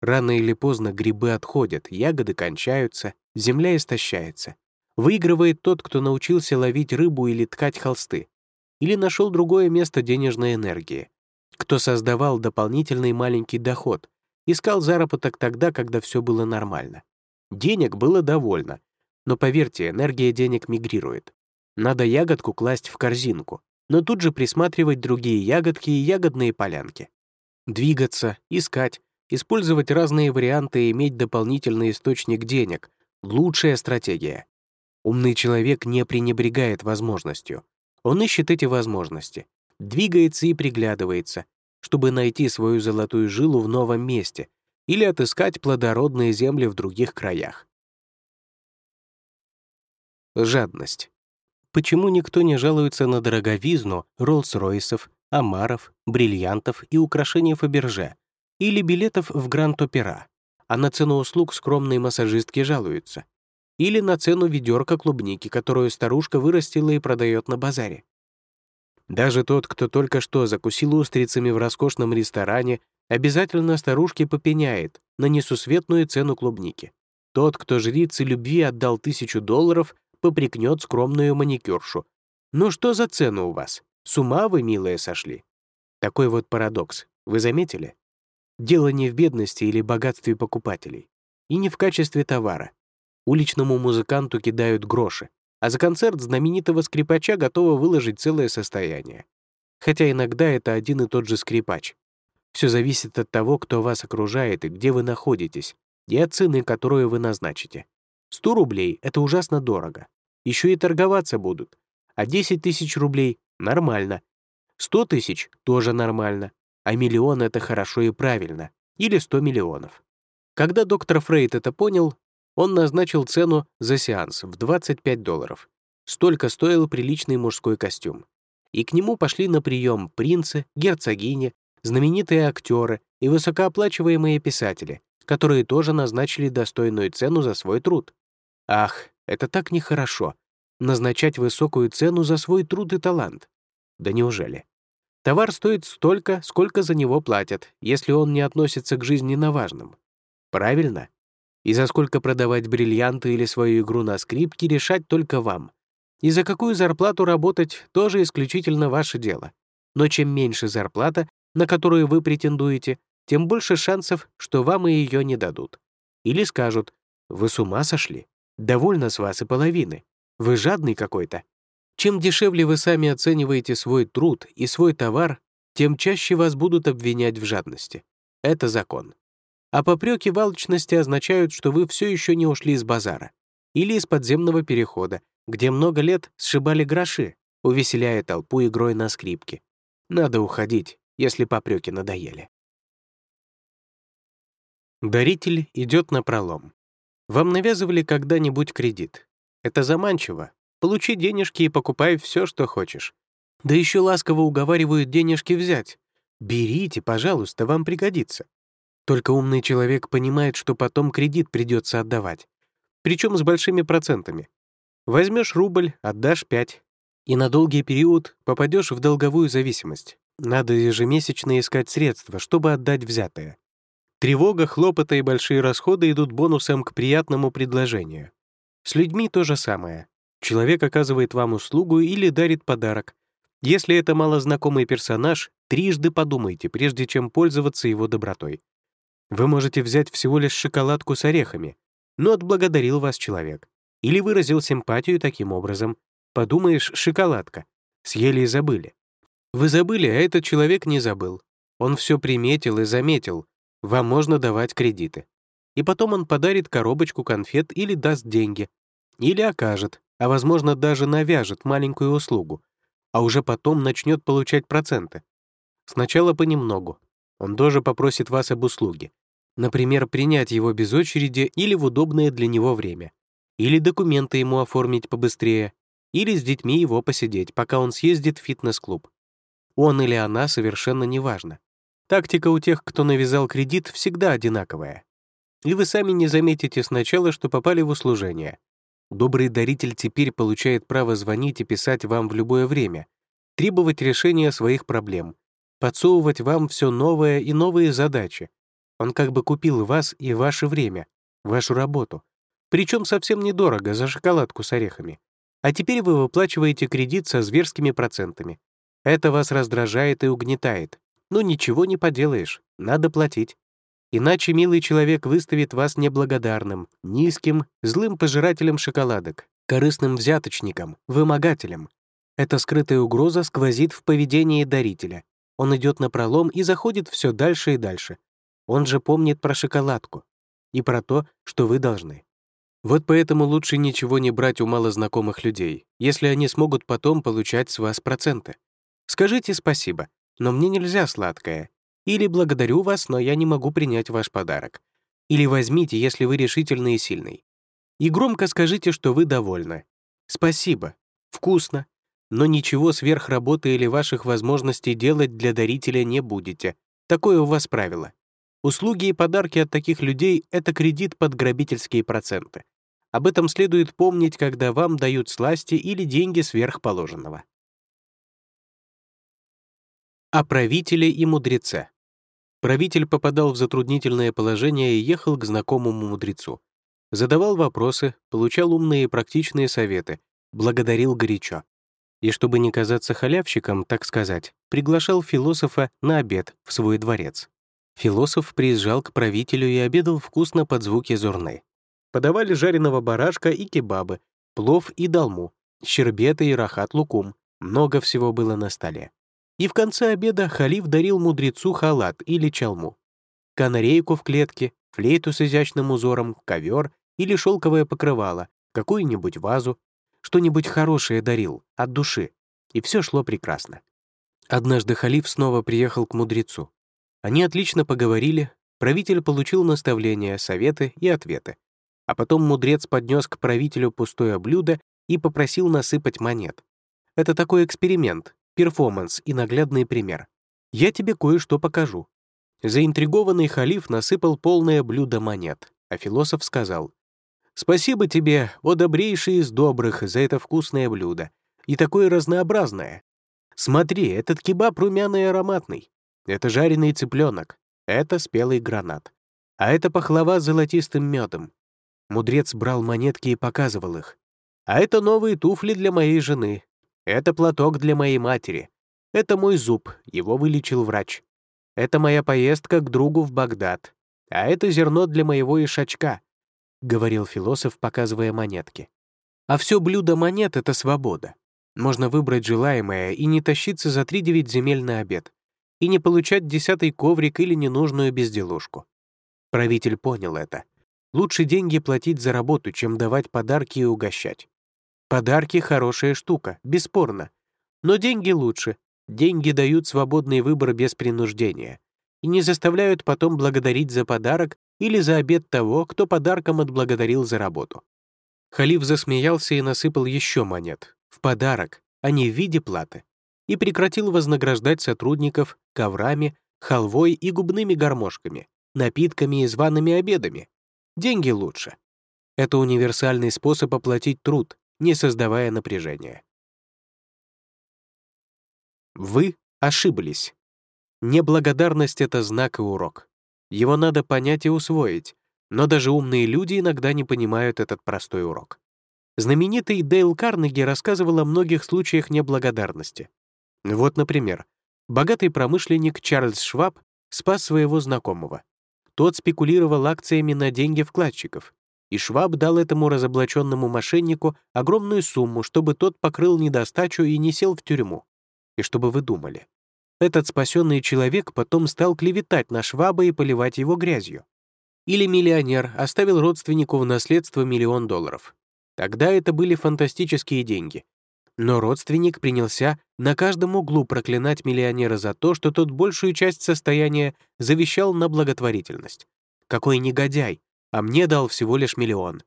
Рано или поздно грибы отходят, ягоды кончаются, земля истощается. Выигрывает тот, кто научился ловить рыбу или ткать холсты, или нашел другое место денежной энергии, кто создавал дополнительный маленький доход, искал заработок тогда, когда все было нормально. Денег было довольно. Но поверьте, энергия денег мигрирует. Надо ягодку класть в корзинку, но тут же присматривать другие ягодки и ягодные полянки. Двигаться, искать, использовать разные варианты и иметь дополнительный источник денег — лучшая стратегия. Умный человек не пренебрегает возможностью. Он ищет эти возможности, двигается и приглядывается, чтобы найти свою золотую жилу в новом месте или отыскать плодородные земли в других краях. Жадность. Почему никто не жалуется на дороговизну Роллс-Ройсов, Амаров, бриллиантов и украшений Фаберже или билетов в Гранд-Опера, а на цену услуг скромной массажистки жалуются? Или на цену ведерка клубники, которую старушка вырастила и продает на базаре? Даже тот, кто только что закусил устрицами в роскошном ресторане, обязательно старушке попеняет на несусветную цену клубники. Тот, кто жрице любви отдал тысячу долларов, попрекнет скромную маникюршу. «Ну что за цену у вас? С ума вы, милые, сошли?» Такой вот парадокс. Вы заметили? Дело не в бедности или богатстве покупателей. И не в качестве товара. Уличному музыканту кидают гроши, а за концерт знаменитого скрипача готовы выложить целое состояние. Хотя иногда это один и тот же скрипач. Все зависит от того, кто вас окружает и где вы находитесь, и от цены, которую вы назначите. 100 рублей — это ужасно дорого еще и торговаться будут. А 10 тысяч рублей — нормально. 100 тысяч — тоже нормально. А миллион — это хорошо и правильно. Или 100 миллионов. Когда доктор Фрейд это понял, он назначил цену за сеанс в 25 долларов. Столько стоил приличный мужской костюм. И к нему пошли на прием принцы, герцогини, знаменитые актеры и высокооплачиваемые писатели, которые тоже назначили достойную цену за свой труд. Ах, это так нехорошо — назначать высокую цену за свой труд и талант. Да неужели? Товар стоит столько, сколько за него платят, если он не относится к жизненно важным. Правильно? И за сколько продавать бриллианты или свою игру на скрипке решать только вам. И за какую зарплату работать тоже исключительно ваше дело. Но чем меньше зарплата, на которую вы претендуете, тем больше шансов, что вам и ее не дадут. Или скажут, вы с ума сошли? Довольно с вас и половины. Вы жадный какой-то. Чем дешевле вы сами оцениваете свой труд и свой товар, тем чаще вас будут обвинять в жадности. Это закон. А попреки в означают, что вы все еще не ушли из базара или из подземного перехода, где много лет сшибали гроши, увеселяя толпу игрой на скрипке. Надо уходить, если попреки надоели. Даритель идет на пролом. Вам навязывали когда-нибудь кредит. Это заманчиво. Получи денежки и покупай все, что хочешь. Да еще ласково уговаривают денежки взять. Берите, пожалуйста, вам пригодится. Только умный человек понимает, что потом кредит придется отдавать. Причем с большими процентами. Возьмешь рубль, отдашь пять, И на долгий период попадешь в долговую зависимость. Надо ежемесячно искать средства, чтобы отдать взятое. Тревога, хлопоты и большие расходы идут бонусом к приятному предложению. С людьми то же самое. Человек оказывает вам услугу или дарит подарок. Если это малознакомый персонаж, трижды подумайте, прежде чем пользоваться его добротой. Вы можете взять всего лишь шоколадку с орехами, но отблагодарил вас человек. Или выразил симпатию таким образом. Подумаешь, шоколадка. Съели и забыли. Вы забыли, а этот человек не забыл. Он все приметил и заметил, вам можно давать кредиты. И потом он подарит коробочку конфет или даст деньги. Или окажет, а возможно даже навяжет маленькую услугу, а уже потом начнет получать проценты. Сначала понемногу. Он тоже попросит вас об услуге. Например, принять его без очереди или в удобное для него время. Или документы ему оформить побыстрее. Или с детьми его посидеть, пока он съездит в фитнес-клуб. Он или она совершенно неважно. Тактика у тех, кто навязал кредит, всегда одинаковая. И вы сами не заметите сначала, что попали в услужение. Добрый даритель теперь получает право звонить и писать вам в любое время, требовать решения своих проблем, подсовывать вам все новое и новые задачи. Он как бы купил вас и ваше время, вашу работу. Причем совсем недорого за шоколадку с орехами. А теперь вы выплачиваете кредит со зверскими процентами. Это вас раздражает и угнетает. Ну ничего не поделаешь, надо платить. Иначе милый человек выставит вас неблагодарным, низким, злым пожирателем шоколадок, корыстным взяточником, вымогателем. Эта скрытая угроза сквозит в поведении дарителя. Он идет на пролом и заходит все дальше и дальше. Он же помнит про шоколадку и про то, что вы должны. Вот поэтому лучше ничего не брать у малознакомых людей, если они смогут потом получать с вас проценты. Скажите спасибо, но мне нельзя сладкое, или «благодарю вас, но я не могу принять ваш подарок». Или возьмите, если вы решительный и сильный. И громко скажите, что вы довольны. Спасибо. Вкусно. Но ничего сверх работы или ваших возможностей делать для дарителя не будете. Такое у вас правило. Услуги и подарки от таких людей — это кредит под грабительские проценты. Об этом следует помнить, когда вам дают сласти или деньги сверхположенного. О правителе и мудреце. Правитель попадал в затруднительное положение и ехал к знакомому мудрецу. Задавал вопросы, получал умные и практичные советы, благодарил горячо. И чтобы не казаться халявщиком, так сказать, приглашал философа на обед в свой дворец. Философ приезжал к правителю и обедал вкусно под звуки зурны. Подавали жареного барашка и кебабы, плов и долму, щербеты и рахат-лукум. Много всего было на столе. И в конце обеда халиф дарил мудрецу халат или чалму. Канарейку в клетке, флейту с изящным узором, ковер или шелковое покрывало, какую-нибудь вазу, что-нибудь хорошее дарил, от души. И все шло прекрасно. Однажды халиф снова приехал к мудрецу. Они отлично поговорили, правитель получил наставления, советы и ответы. А потом мудрец поднес к правителю пустое блюдо и попросил насыпать монет. Это такой эксперимент, перформанс и наглядный пример. Я тебе кое-что покажу». Заинтригованный халиф насыпал полное блюдо монет, а философ сказал, «Спасибо тебе, о добрейший из добрых, за это вкусное блюдо. И такое разнообразное. Смотри, этот кебаб румяный и ароматный. Это жареный цыпленок. Это спелый гранат. А это пахлава с золотистым медом. Мудрец брал монетки и показывал их. А это новые туфли для моей жены. Это платок для моей матери. Это мой зуб, его вылечил врач. Это моя поездка к другу в Багдад. А это зерно для моего ишачка», — говорил философ, показывая монетки. «А все блюдо монет — это свобода. Можно выбрать желаемое и не тащиться за три девять земель на обед, и не получать десятый коврик или ненужную безделушку. Правитель понял это. Лучше деньги платить за работу, чем давать подарки и угощать. Подарки — хорошая штука, бесспорно. Но деньги лучше. Деньги дают свободный выбор без принуждения и не заставляют потом благодарить за подарок или за обед того, кто подарком отблагодарил за работу. Халиф засмеялся и насыпал еще монет, в подарок, а не в виде платы, и прекратил вознаграждать сотрудников коврами, халвой и губными гармошками, напитками и зваными обедами. Деньги лучше. Это универсальный способ оплатить труд, не создавая напряжения. Вы ошиблись. Неблагодарность — это знак и урок. Его надо понять и усвоить, но даже умные люди иногда не понимают этот простой урок. Знаменитый Дейл Карнеги рассказывал о многих случаях неблагодарности. Вот, например, богатый промышленник Чарльз Шваб спас своего знакомого. Тот спекулировал акциями на деньги вкладчиков, и Шваб дал этому разоблаченному мошеннику огромную сумму, чтобы тот покрыл недостачу и не сел в тюрьму. И чтобы вы думали, этот спасенный человек потом стал клеветать на Шваба и поливать его грязью. Или миллионер оставил родственнику в наследство миллион долларов. Тогда это были фантастические деньги. Но родственник принялся на каждом углу проклинать миллионера за то, что тот большую часть состояния завещал на благотворительность. Какой негодяй! а мне дал всего лишь миллион.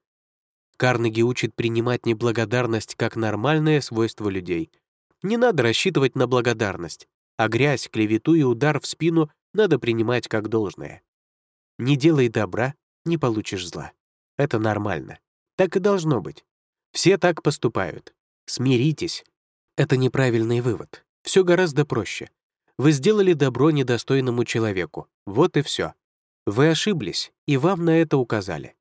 Карнеги учит принимать неблагодарность как нормальное свойство людей. Не надо рассчитывать на благодарность, а грязь, клевету и удар в спину надо принимать как должное. Не делай добра, не получишь зла. Это нормально. Так и должно быть. Все так поступают. Смиритесь. Это неправильный вывод. Все гораздо проще. Вы сделали добро недостойному человеку. Вот и все. Вы ошиблись, и вам на это указали.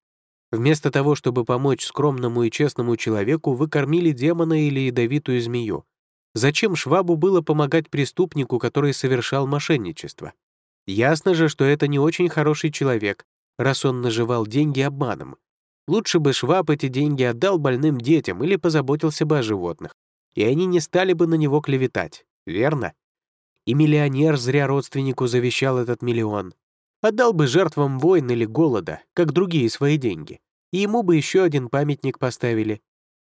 Вместо того, чтобы помочь скромному и честному человеку, вы кормили демона или ядовитую змею. Зачем Швабу было помогать преступнику, который совершал мошенничество? Ясно же, что это не очень хороший человек, раз он наживал деньги обманом. Лучше бы Шваб эти деньги отдал больным детям или позаботился бы о животных, и они не стали бы на него клеветать, верно? И миллионер зря родственнику завещал этот миллион. Отдал бы жертвам войн или голода, как другие свои деньги, и ему бы еще один памятник поставили,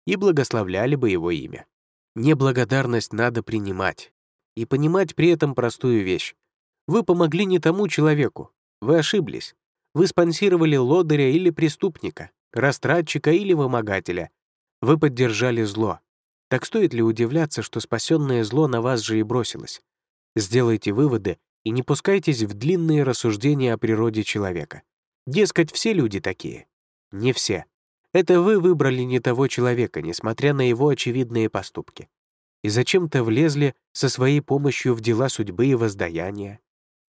и благословляли бы его имя. Неблагодарность надо принимать. И понимать при этом простую вещь. Вы помогли не тому человеку. Вы ошиблись. Вы спонсировали лодыря или преступника, растратчика или вымогателя. Вы поддержали зло. Так стоит ли удивляться, что спасенное зло на вас же и бросилось? Сделайте выводы и не пускайтесь в длинные рассуждения о природе человека. Дескать, все люди такие. Не все. Это вы выбрали не того человека, несмотря на его очевидные поступки. И зачем-то влезли со своей помощью в дела судьбы и воздаяния.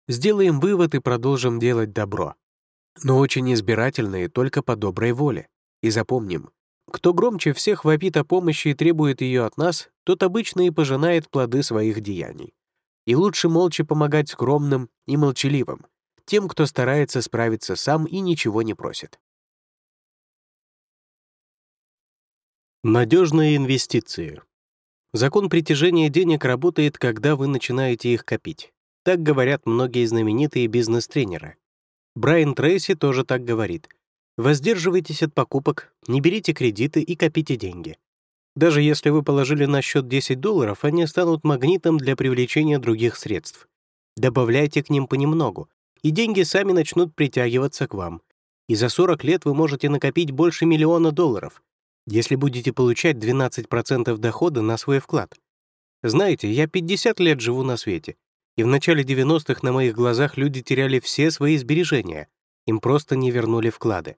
Сделаем вывод и продолжим делать добро. Но очень избирательно и только по доброй воле. И запомним, кто громче всех вопит о помощи и требует ее от нас, тот обычно и пожинает плоды своих деяний. И лучше молча помогать скромным и молчаливым, тем, кто старается справиться сам и ничего не просит. Надежные инвестиции. Закон притяжения денег работает, когда вы начинаете их копить. Так говорят многие знаменитые бизнес-тренеры. Брайан Трейси тоже так говорит. Воздерживайтесь от покупок, не берите кредиты и копите деньги. Даже если вы положили на счет 10 долларов, они станут магнитом для привлечения других средств. Добавляйте к ним понемногу, и деньги сами начнут притягиваться к вам. И за 40 лет вы можете накопить больше миллиона долларов, если будете получать 12% дохода на свой вклад. Знаете, я 50 лет живу на свете, и в начале 90-х на моих глазах люди теряли все свои сбережения, им просто не вернули вклады.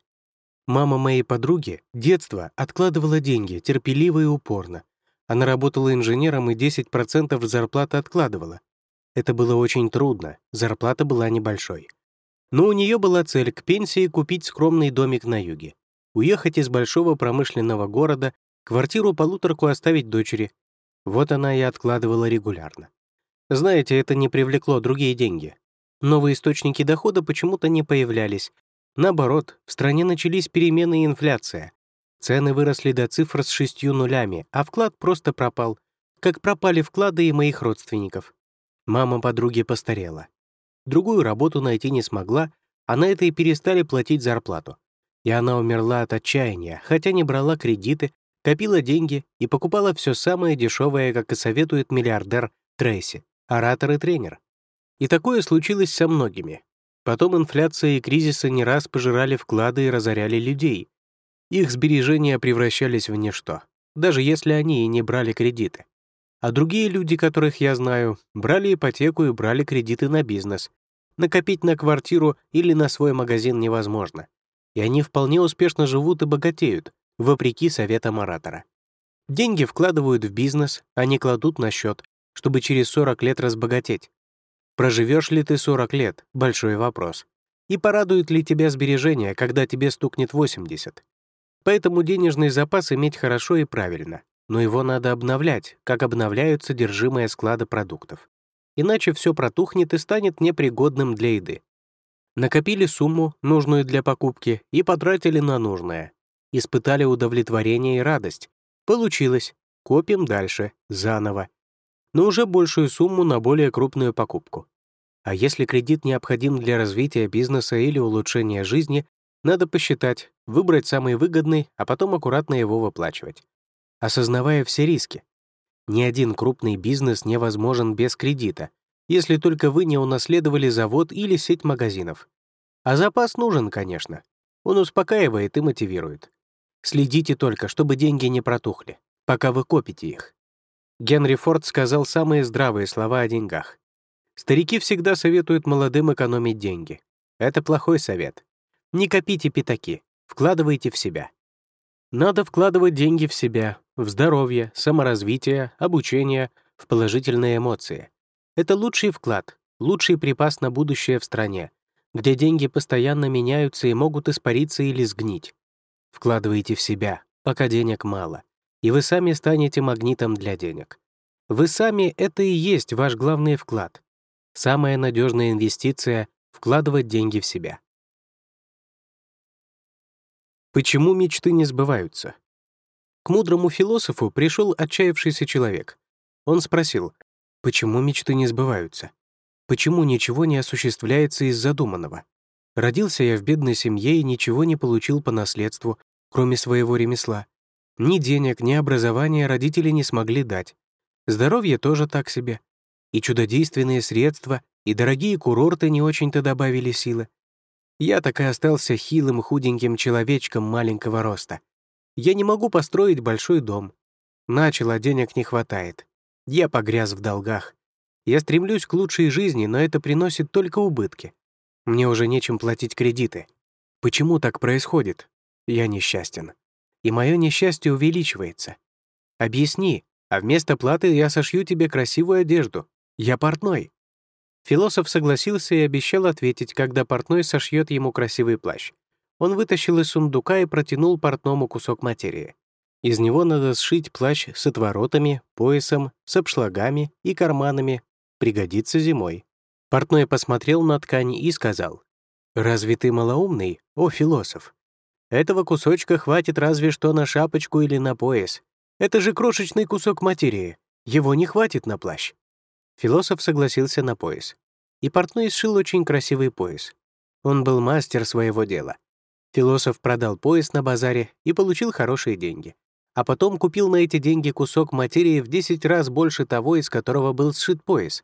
Мама моей подруги детство откладывала деньги, терпеливо и упорно. Она работала инженером и 10% зарплаты откладывала. Это было очень трудно, зарплата была небольшой. Но у нее была цель к пенсии купить скромный домик на юге уехать из большого промышленного города, квартиру-полуторку оставить дочери. Вот она и откладывала регулярно. Знаете, это не привлекло другие деньги. Новые источники дохода почему-то не появлялись. Наоборот, в стране начались перемены и инфляция. Цены выросли до цифр с шестью нулями, а вклад просто пропал, как пропали вклады и моих родственников. Мама подруги постарела. Другую работу найти не смогла, а на это и перестали платить зарплату. И она умерла от отчаяния, хотя не брала кредиты, копила деньги и покупала все самое дешевое, как и советует миллиардер Трейси, оратор и тренер. И такое случилось со многими. Потом инфляция и кризисы не раз пожирали вклады и разоряли людей. Их сбережения превращались в ничто, даже если они и не брали кредиты. А другие люди, которых я знаю, брали ипотеку и брали кредиты на бизнес. Накопить на квартиру или на свой магазин невозможно и они вполне успешно живут и богатеют, вопреки советам оратора. Деньги вкладывают в бизнес, а не кладут на счет, чтобы через 40 лет разбогатеть. Проживешь ли ты 40 лет — большой вопрос. И порадует ли тебя сбережения, когда тебе стукнет 80? Поэтому денежный запас иметь хорошо и правильно, но его надо обновлять, как обновляют содержимое склада продуктов. Иначе все протухнет и станет непригодным для еды. Накопили сумму, нужную для покупки, и потратили на нужное. Испытали удовлетворение и радость. Получилось. Копим дальше, заново. Но уже большую сумму на более крупную покупку. А если кредит необходим для развития бизнеса или улучшения жизни, надо посчитать, выбрать самый выгодный, а потом аккуратно его выплачивать. Осознавая все риски. Ни один крупный бизнес невозможен без кредита, если только вы не унаследовали завод или сеть магазинов. А запас нужен, конечно. Он успокаивает и мотивирует. Следите только, чтобы деньги не протухли, пока вы копите их. Генри Форд сказал самые здравые слова о деньгах. Старики всегда советуют молодым экономить деньги. Это плохой совет. Не копите пятаки, вкладывайте в себя. Надо вкладывать деньги в себя, в здоровье, саморазвитие, обучение, в положительные эмоции. Это лучший вклад, лучший припас на будущее в стране, где деньги постоянно меняются и могут испариться или сгнить. Вкладывайте в себя, пока денег мало, и вы сами станете магнитом для денег. Вы сами — это и есть ваш главный вклад. Самая надежная инвестиция — вкладывать деньги в себя. Почему мечты не сбываются? К мудрому философу пришел отчаявшийся человек. Он спросил, почему мечты не сбываются? Почему ничего не осуществляется из задуманного? Родился я в бедной семье и ничего не получил по наследству, кроме своего ремесла. Ни денег, ни образования родители не смогли дать. Здоровье тоже так себе. И чудодейственные средства, и дорогие курорты не очень-то добавили силы. Я так и остался хилым, худеньким человечком маленького роста. Я не могу построить большой дом. Начал, а денег не хватает. Я погряз в долгах. Я стремлюсь к лучшей жизни, но это приносит только убытки. Мне уже нечем платить кредиты. Почему так происходит? Я несчастен. И мое несчастье увеличивается. Объясни, а вместо платы я сошью тебе красивую одежду. Я портной». Философ согласился и обещал ответить, когда портной сошьет ему красивый плащ. Он вытащил из сундука и протянул портному кусок материи. Из него надо сшить плащ с отворотами, поясом, с обшлагами и карманами. Пригодится зимой. Портной посмотрел на ткань и сказал, «Разве ты малоумный, о философ? Этого кусочка хватит разве что на шапочку или на пояс. Это же крошечный кусок материи. Его не хватит на плащ». Философ согласился на пояс. И портной сшил очень красивый пояс. Он был мастер своего дела. Философ продал пояс на базаре и получил хорошие деньги. А потом купил на эти деньги кусок материи в 10 раз больше того, из которого был сшит пояс.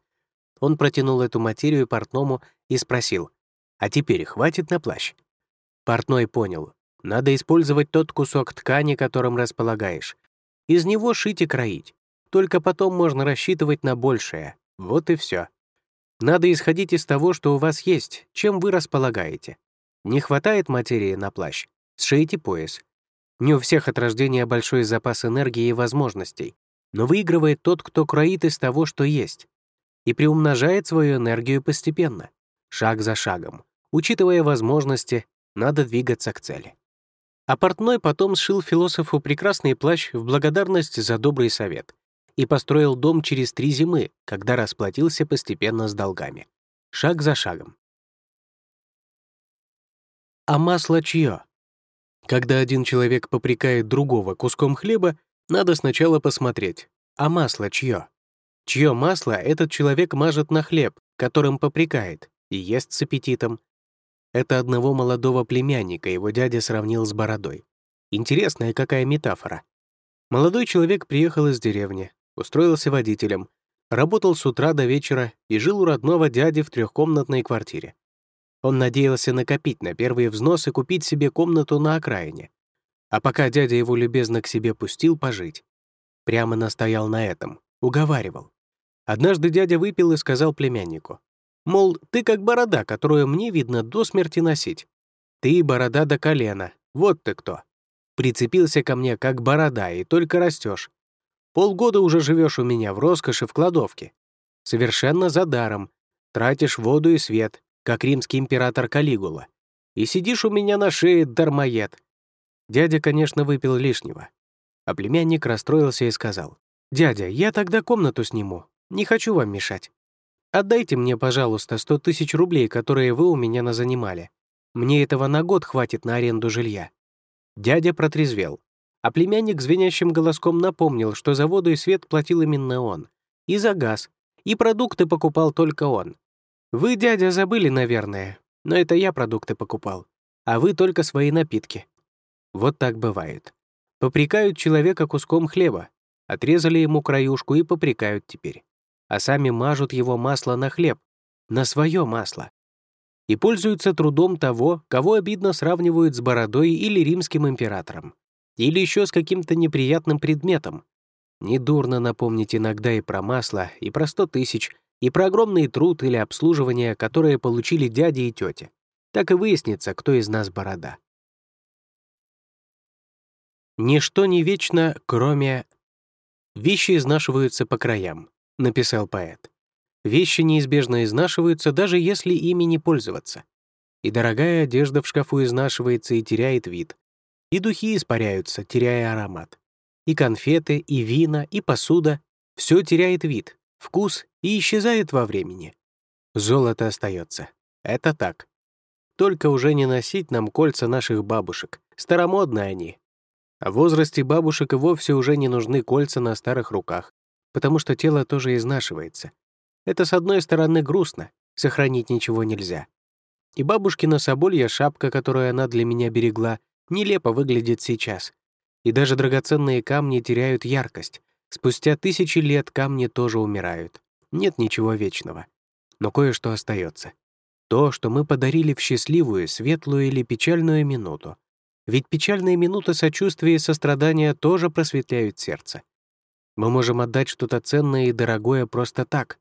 Он протянул эту материю портному и спросил, «А теперь хватит на плащ?» Портной понял, надо использовать тот кусок ткани, которым располагаешь. Из него шить и кроить. Только потом можно рассчитывать на большее. Вот и все. Надо исходить из того, что у вас есть, чем вы располагаете. Не хватает материи на плащ? Сшейте пояс. Не у всех от рождения большой запас энергии и возможностей, но выигрывает тот, кто кроит из того, что есть, и приумножает свою энергию постепенно, шаг за шагом. Учитывая возможности, надо двигаться к цели. А портной потом сшил философу прекрасный плащ в благодарность за добрый совет и построил дом через три зимы, когда расплатился постепенно с долгами. Шаг за шагом. А масло чье? Когда один человек попрекает другого куском хлеба, надо сначала посмотреть, а масло чье? Чье масло этот человек мажет на хлеб, которым попрекает, и ест с аппетитом. Это одного молодого племянника его дядя сравнил с бородой. Интересная какая метафора. Молодой человек приехал из деревни, устроился водителем, работал с утра до вечера и жил у родного дяди в трехкомнатной квартире. Он надеялся накопить на первый взнос и купить себе комнату на окраине. А пока дядя его любезно к себе пустил пожить. Прямо настоял на этом, уговаривал. Однажды дядя выпил и сказал племяннику, мол, ты как борода, которую мне видно до смерти носить. Ты борода до колена, вот ты кто. Прицепился ко мне как борода и только растешь. Полгода уже живешь у меня в роскоши в кладовке. Совершенно за даром. Тратишь воду и свет, как римский император Калигула. И сидишь у меня на шее, дармоед. Дядя, конечно, выпил лишнего. А племянник расстроился и сказал, «Дядя, я тогда комнату сниму. Не хочу вам мешать. Отдайте мне, пожалуйста, сто тысяч рублей, которые вы у меня назанимали. Мне этого на год хватит на аренду жилья». Дядя протрезвел. А племянник звенящим голоском напомнил, что за воду и свет платил именно он. И за газ. И продукты покупал только он. Вы, дядя, забыли, наверное. Но это я продукты покупал. А вы только свои напитки. Вот так бывает. Попрекают человека куском хлеба. Отрезали ему краюшку и попрекают теперь. А сами мажут его масло на хлеб. На свое масло. И пользуются трудом того, кого обидно сравнивают с бородой или римским императором. Или еще с каким-то неприятным предметом. Недурно напомнить иногда и про масло, и про сто тысяч, и про огромный труд или обслуживание, которые получили дяди и тети. Так и выяснится, кто из нас борода. «Ничто не вечно, кроме...» «Вещи изнашиваются по краям», — написал поэт. «Вещи неизбежно изнашиваются, даже если ими не пользоваться. И дорогая одежда в шкафу изнашивается и теряет вид, и духи испаряются, теряя аромат. И конфеты, и вина, и посуда — все теряет вид, вкус и исчезает во времени. золото остается. Это так. Только уже не носить нам кольца наших бабушек. Старомодные они. В возрасте бабушек и вовсе уже не нужны кольца на старых руках, потому что тело тоже изнашивается. Это, с одной стороны, грустно, сохранить ничего нельзя. И бабушкина соболья шапка, которую она для меня берегла, нелепо выглядит сейчас. И даже драгоценные камни теряют яркость. Спустя тысячи лет камни тоже умирают. Нет ничего вечного. Но кое-что остается. То, что мы подарили в счастливую, светлую или печальную минуту. Ведь печальные минуты сочувствия и сострадания тоже просветляют сердце. Мы можем отдать что-то ценное и дорогое просто так.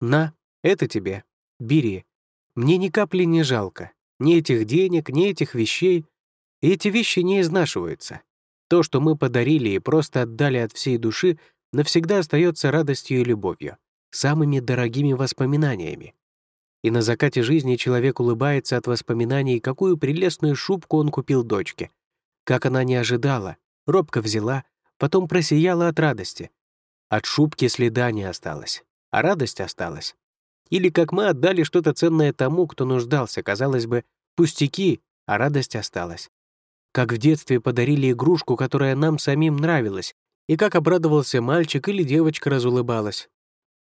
На, это тебе. Бери. Мне ни капли не жалко. Ни этих денег, ни этих вещей. И эти вещи не изнашиваются. То, что мы подарили и просто отдали от всей души, навсегда остается радостью и любовью, самыми дорогими воспоминаниями. И на закате жизни человек улыбается от воспоминаний, какую прелестную шубку он купил дочке. Как она не ожидала, робко взяла, потом просияла от радости. От шубки следа не осталось, а радость осталась. Или как мы отдали что-то ценное тому, кто нуждался, казалось бы, пустяки, а радость осталась. Как в детстве подарили игрушку, которая нам самим нравилась, и как обрадовался мальчик или девочка разулыбалась.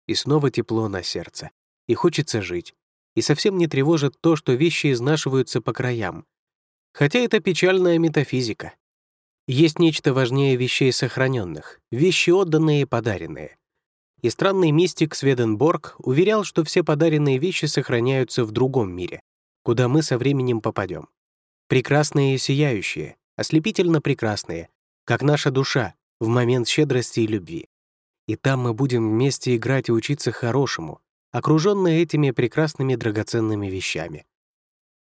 И снова тепло на сердце, и хочется жить. И совсем не тревожит то, что вещи изнашиваются по краям. Хотя это печальная метафизика. Есть нечто важнее вещей сохраненных, вещи отданные и подаренные. И странный мистик Сведенборг уверял, что все подаренные вещи сохраняются в другом мире, куда мы со временем попадем. Прекрасные и сияющие, ослепительно прекрасные, как наша душа в момент щедрости и любви. И там мы будем вместе играть и учиться хорошему, окруженные этими прекрасными драгоценными вещами.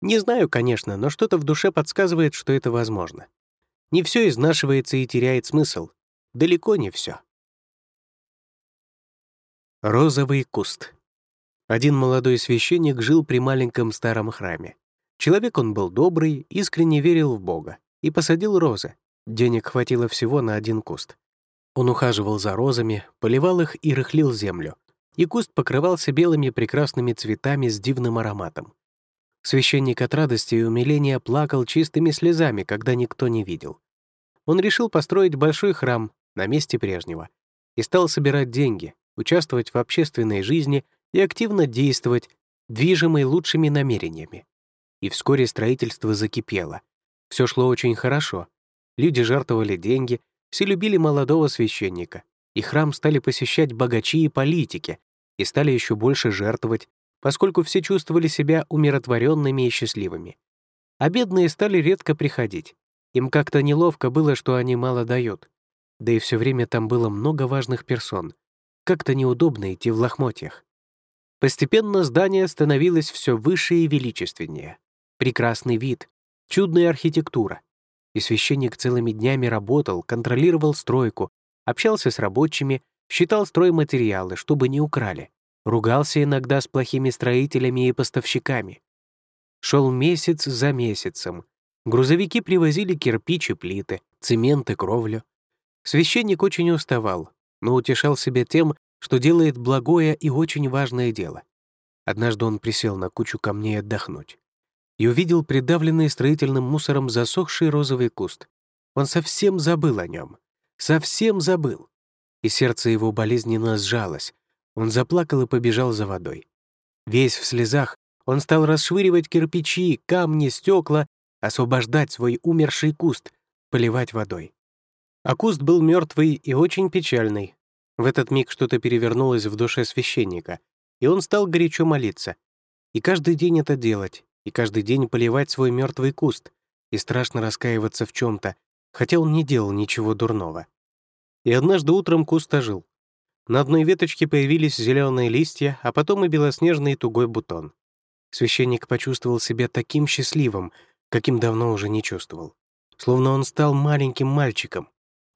Не знаю, конечно, но что-то в душе подсказывает, что это возможно. Не все изнашивается и теряет смысл. Далеко не все. Розовый куст. Один молодой священник жил при маленьком старом храме. Человек он был добрый, искренне верил в Бога и посадил розы. Денег хватило всего на один куст. Он ухаживал за розами, поливал их и рыхлил землю. И куст покрывался белыми прекрасными цветами с дивным ароматом. Священник от радости и умиления плакал чистыми слезами, когда никто не видел. Он решил построить большой храм на месте прежнего и стал собирать деньги, участвовать в общественной жизни и активно действовать, движимой лучшими намерениями. И вскоре строительство закипело. Все шло очень хорошо. Люди жертвовали деньги, все любили молодого священника, и храм стали посещать богачи и политики, и стали еще больше жертвовать, поскольку все чувствовали себя умиротворенными и счастливыми. А бедные стали редко приходить. Им как-то неловко было, что они мало дают. Да и все время там было много важных персон, как-то неудобно идти в лохмотьях. Постепенно здание становилось все выше и величественнее. Прекрасный вид, чудная архитектура. И священник целыми днями работал, контролировал стройку, общался с рабочими, считал стройматериалы, чтобы не украли. Ругался иногда с плохими строителями и поставщиками. Шел месяц за месяцем. Грузовики привозили кирпич и плиты, цемент и кровлю. Священник очень уставал, но утешал себя тем, что делает благое и очень важное дело. Однажды он присел на кучу камней отдохнуть и увидел придавленный строительным мусором засохший розовый куст. Он совсем забыл о нем. Совсем забыл. И сердце его болезненно сжалось. Он заплакал и побежал за водой. Весь в слезах, он стал расшвыривать кирпичи, камни, стекла, освобождать свой умерший куст, поливать водой. А куст был мертвый и очень печальный. В этот миг что-то перевернулось в душе священника, и он стал горячо молиться. И каждый день это делать, и каждый день поливать свой мертвый куст, и страшно раскаиваться в чем то хотя он не делал ничего дурного. И однажды утром куст ожил. На одной веточке появились зеленые листья, а потом и белоснежный тугой бутон. Священник почувствовал себя таким счастливым, каким давно уже не чувствовал. Словно он стал маленьким мальчиком,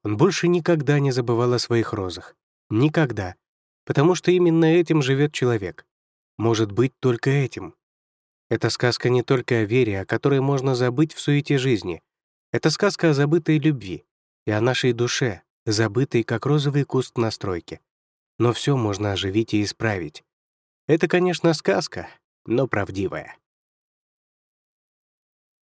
он больше никогда не забывал о своих розах. Никогда. Потому что именно этим живет человек. Может быть, только этим. Эта сказка не только о вере, о которой можно забыть в суете жизни. Это сказка о забытой любви и о нашей душе, забытой, как розовый куст на стройке. Но все можно оживить и исправить. Это, конечно, сказка, но правдивая.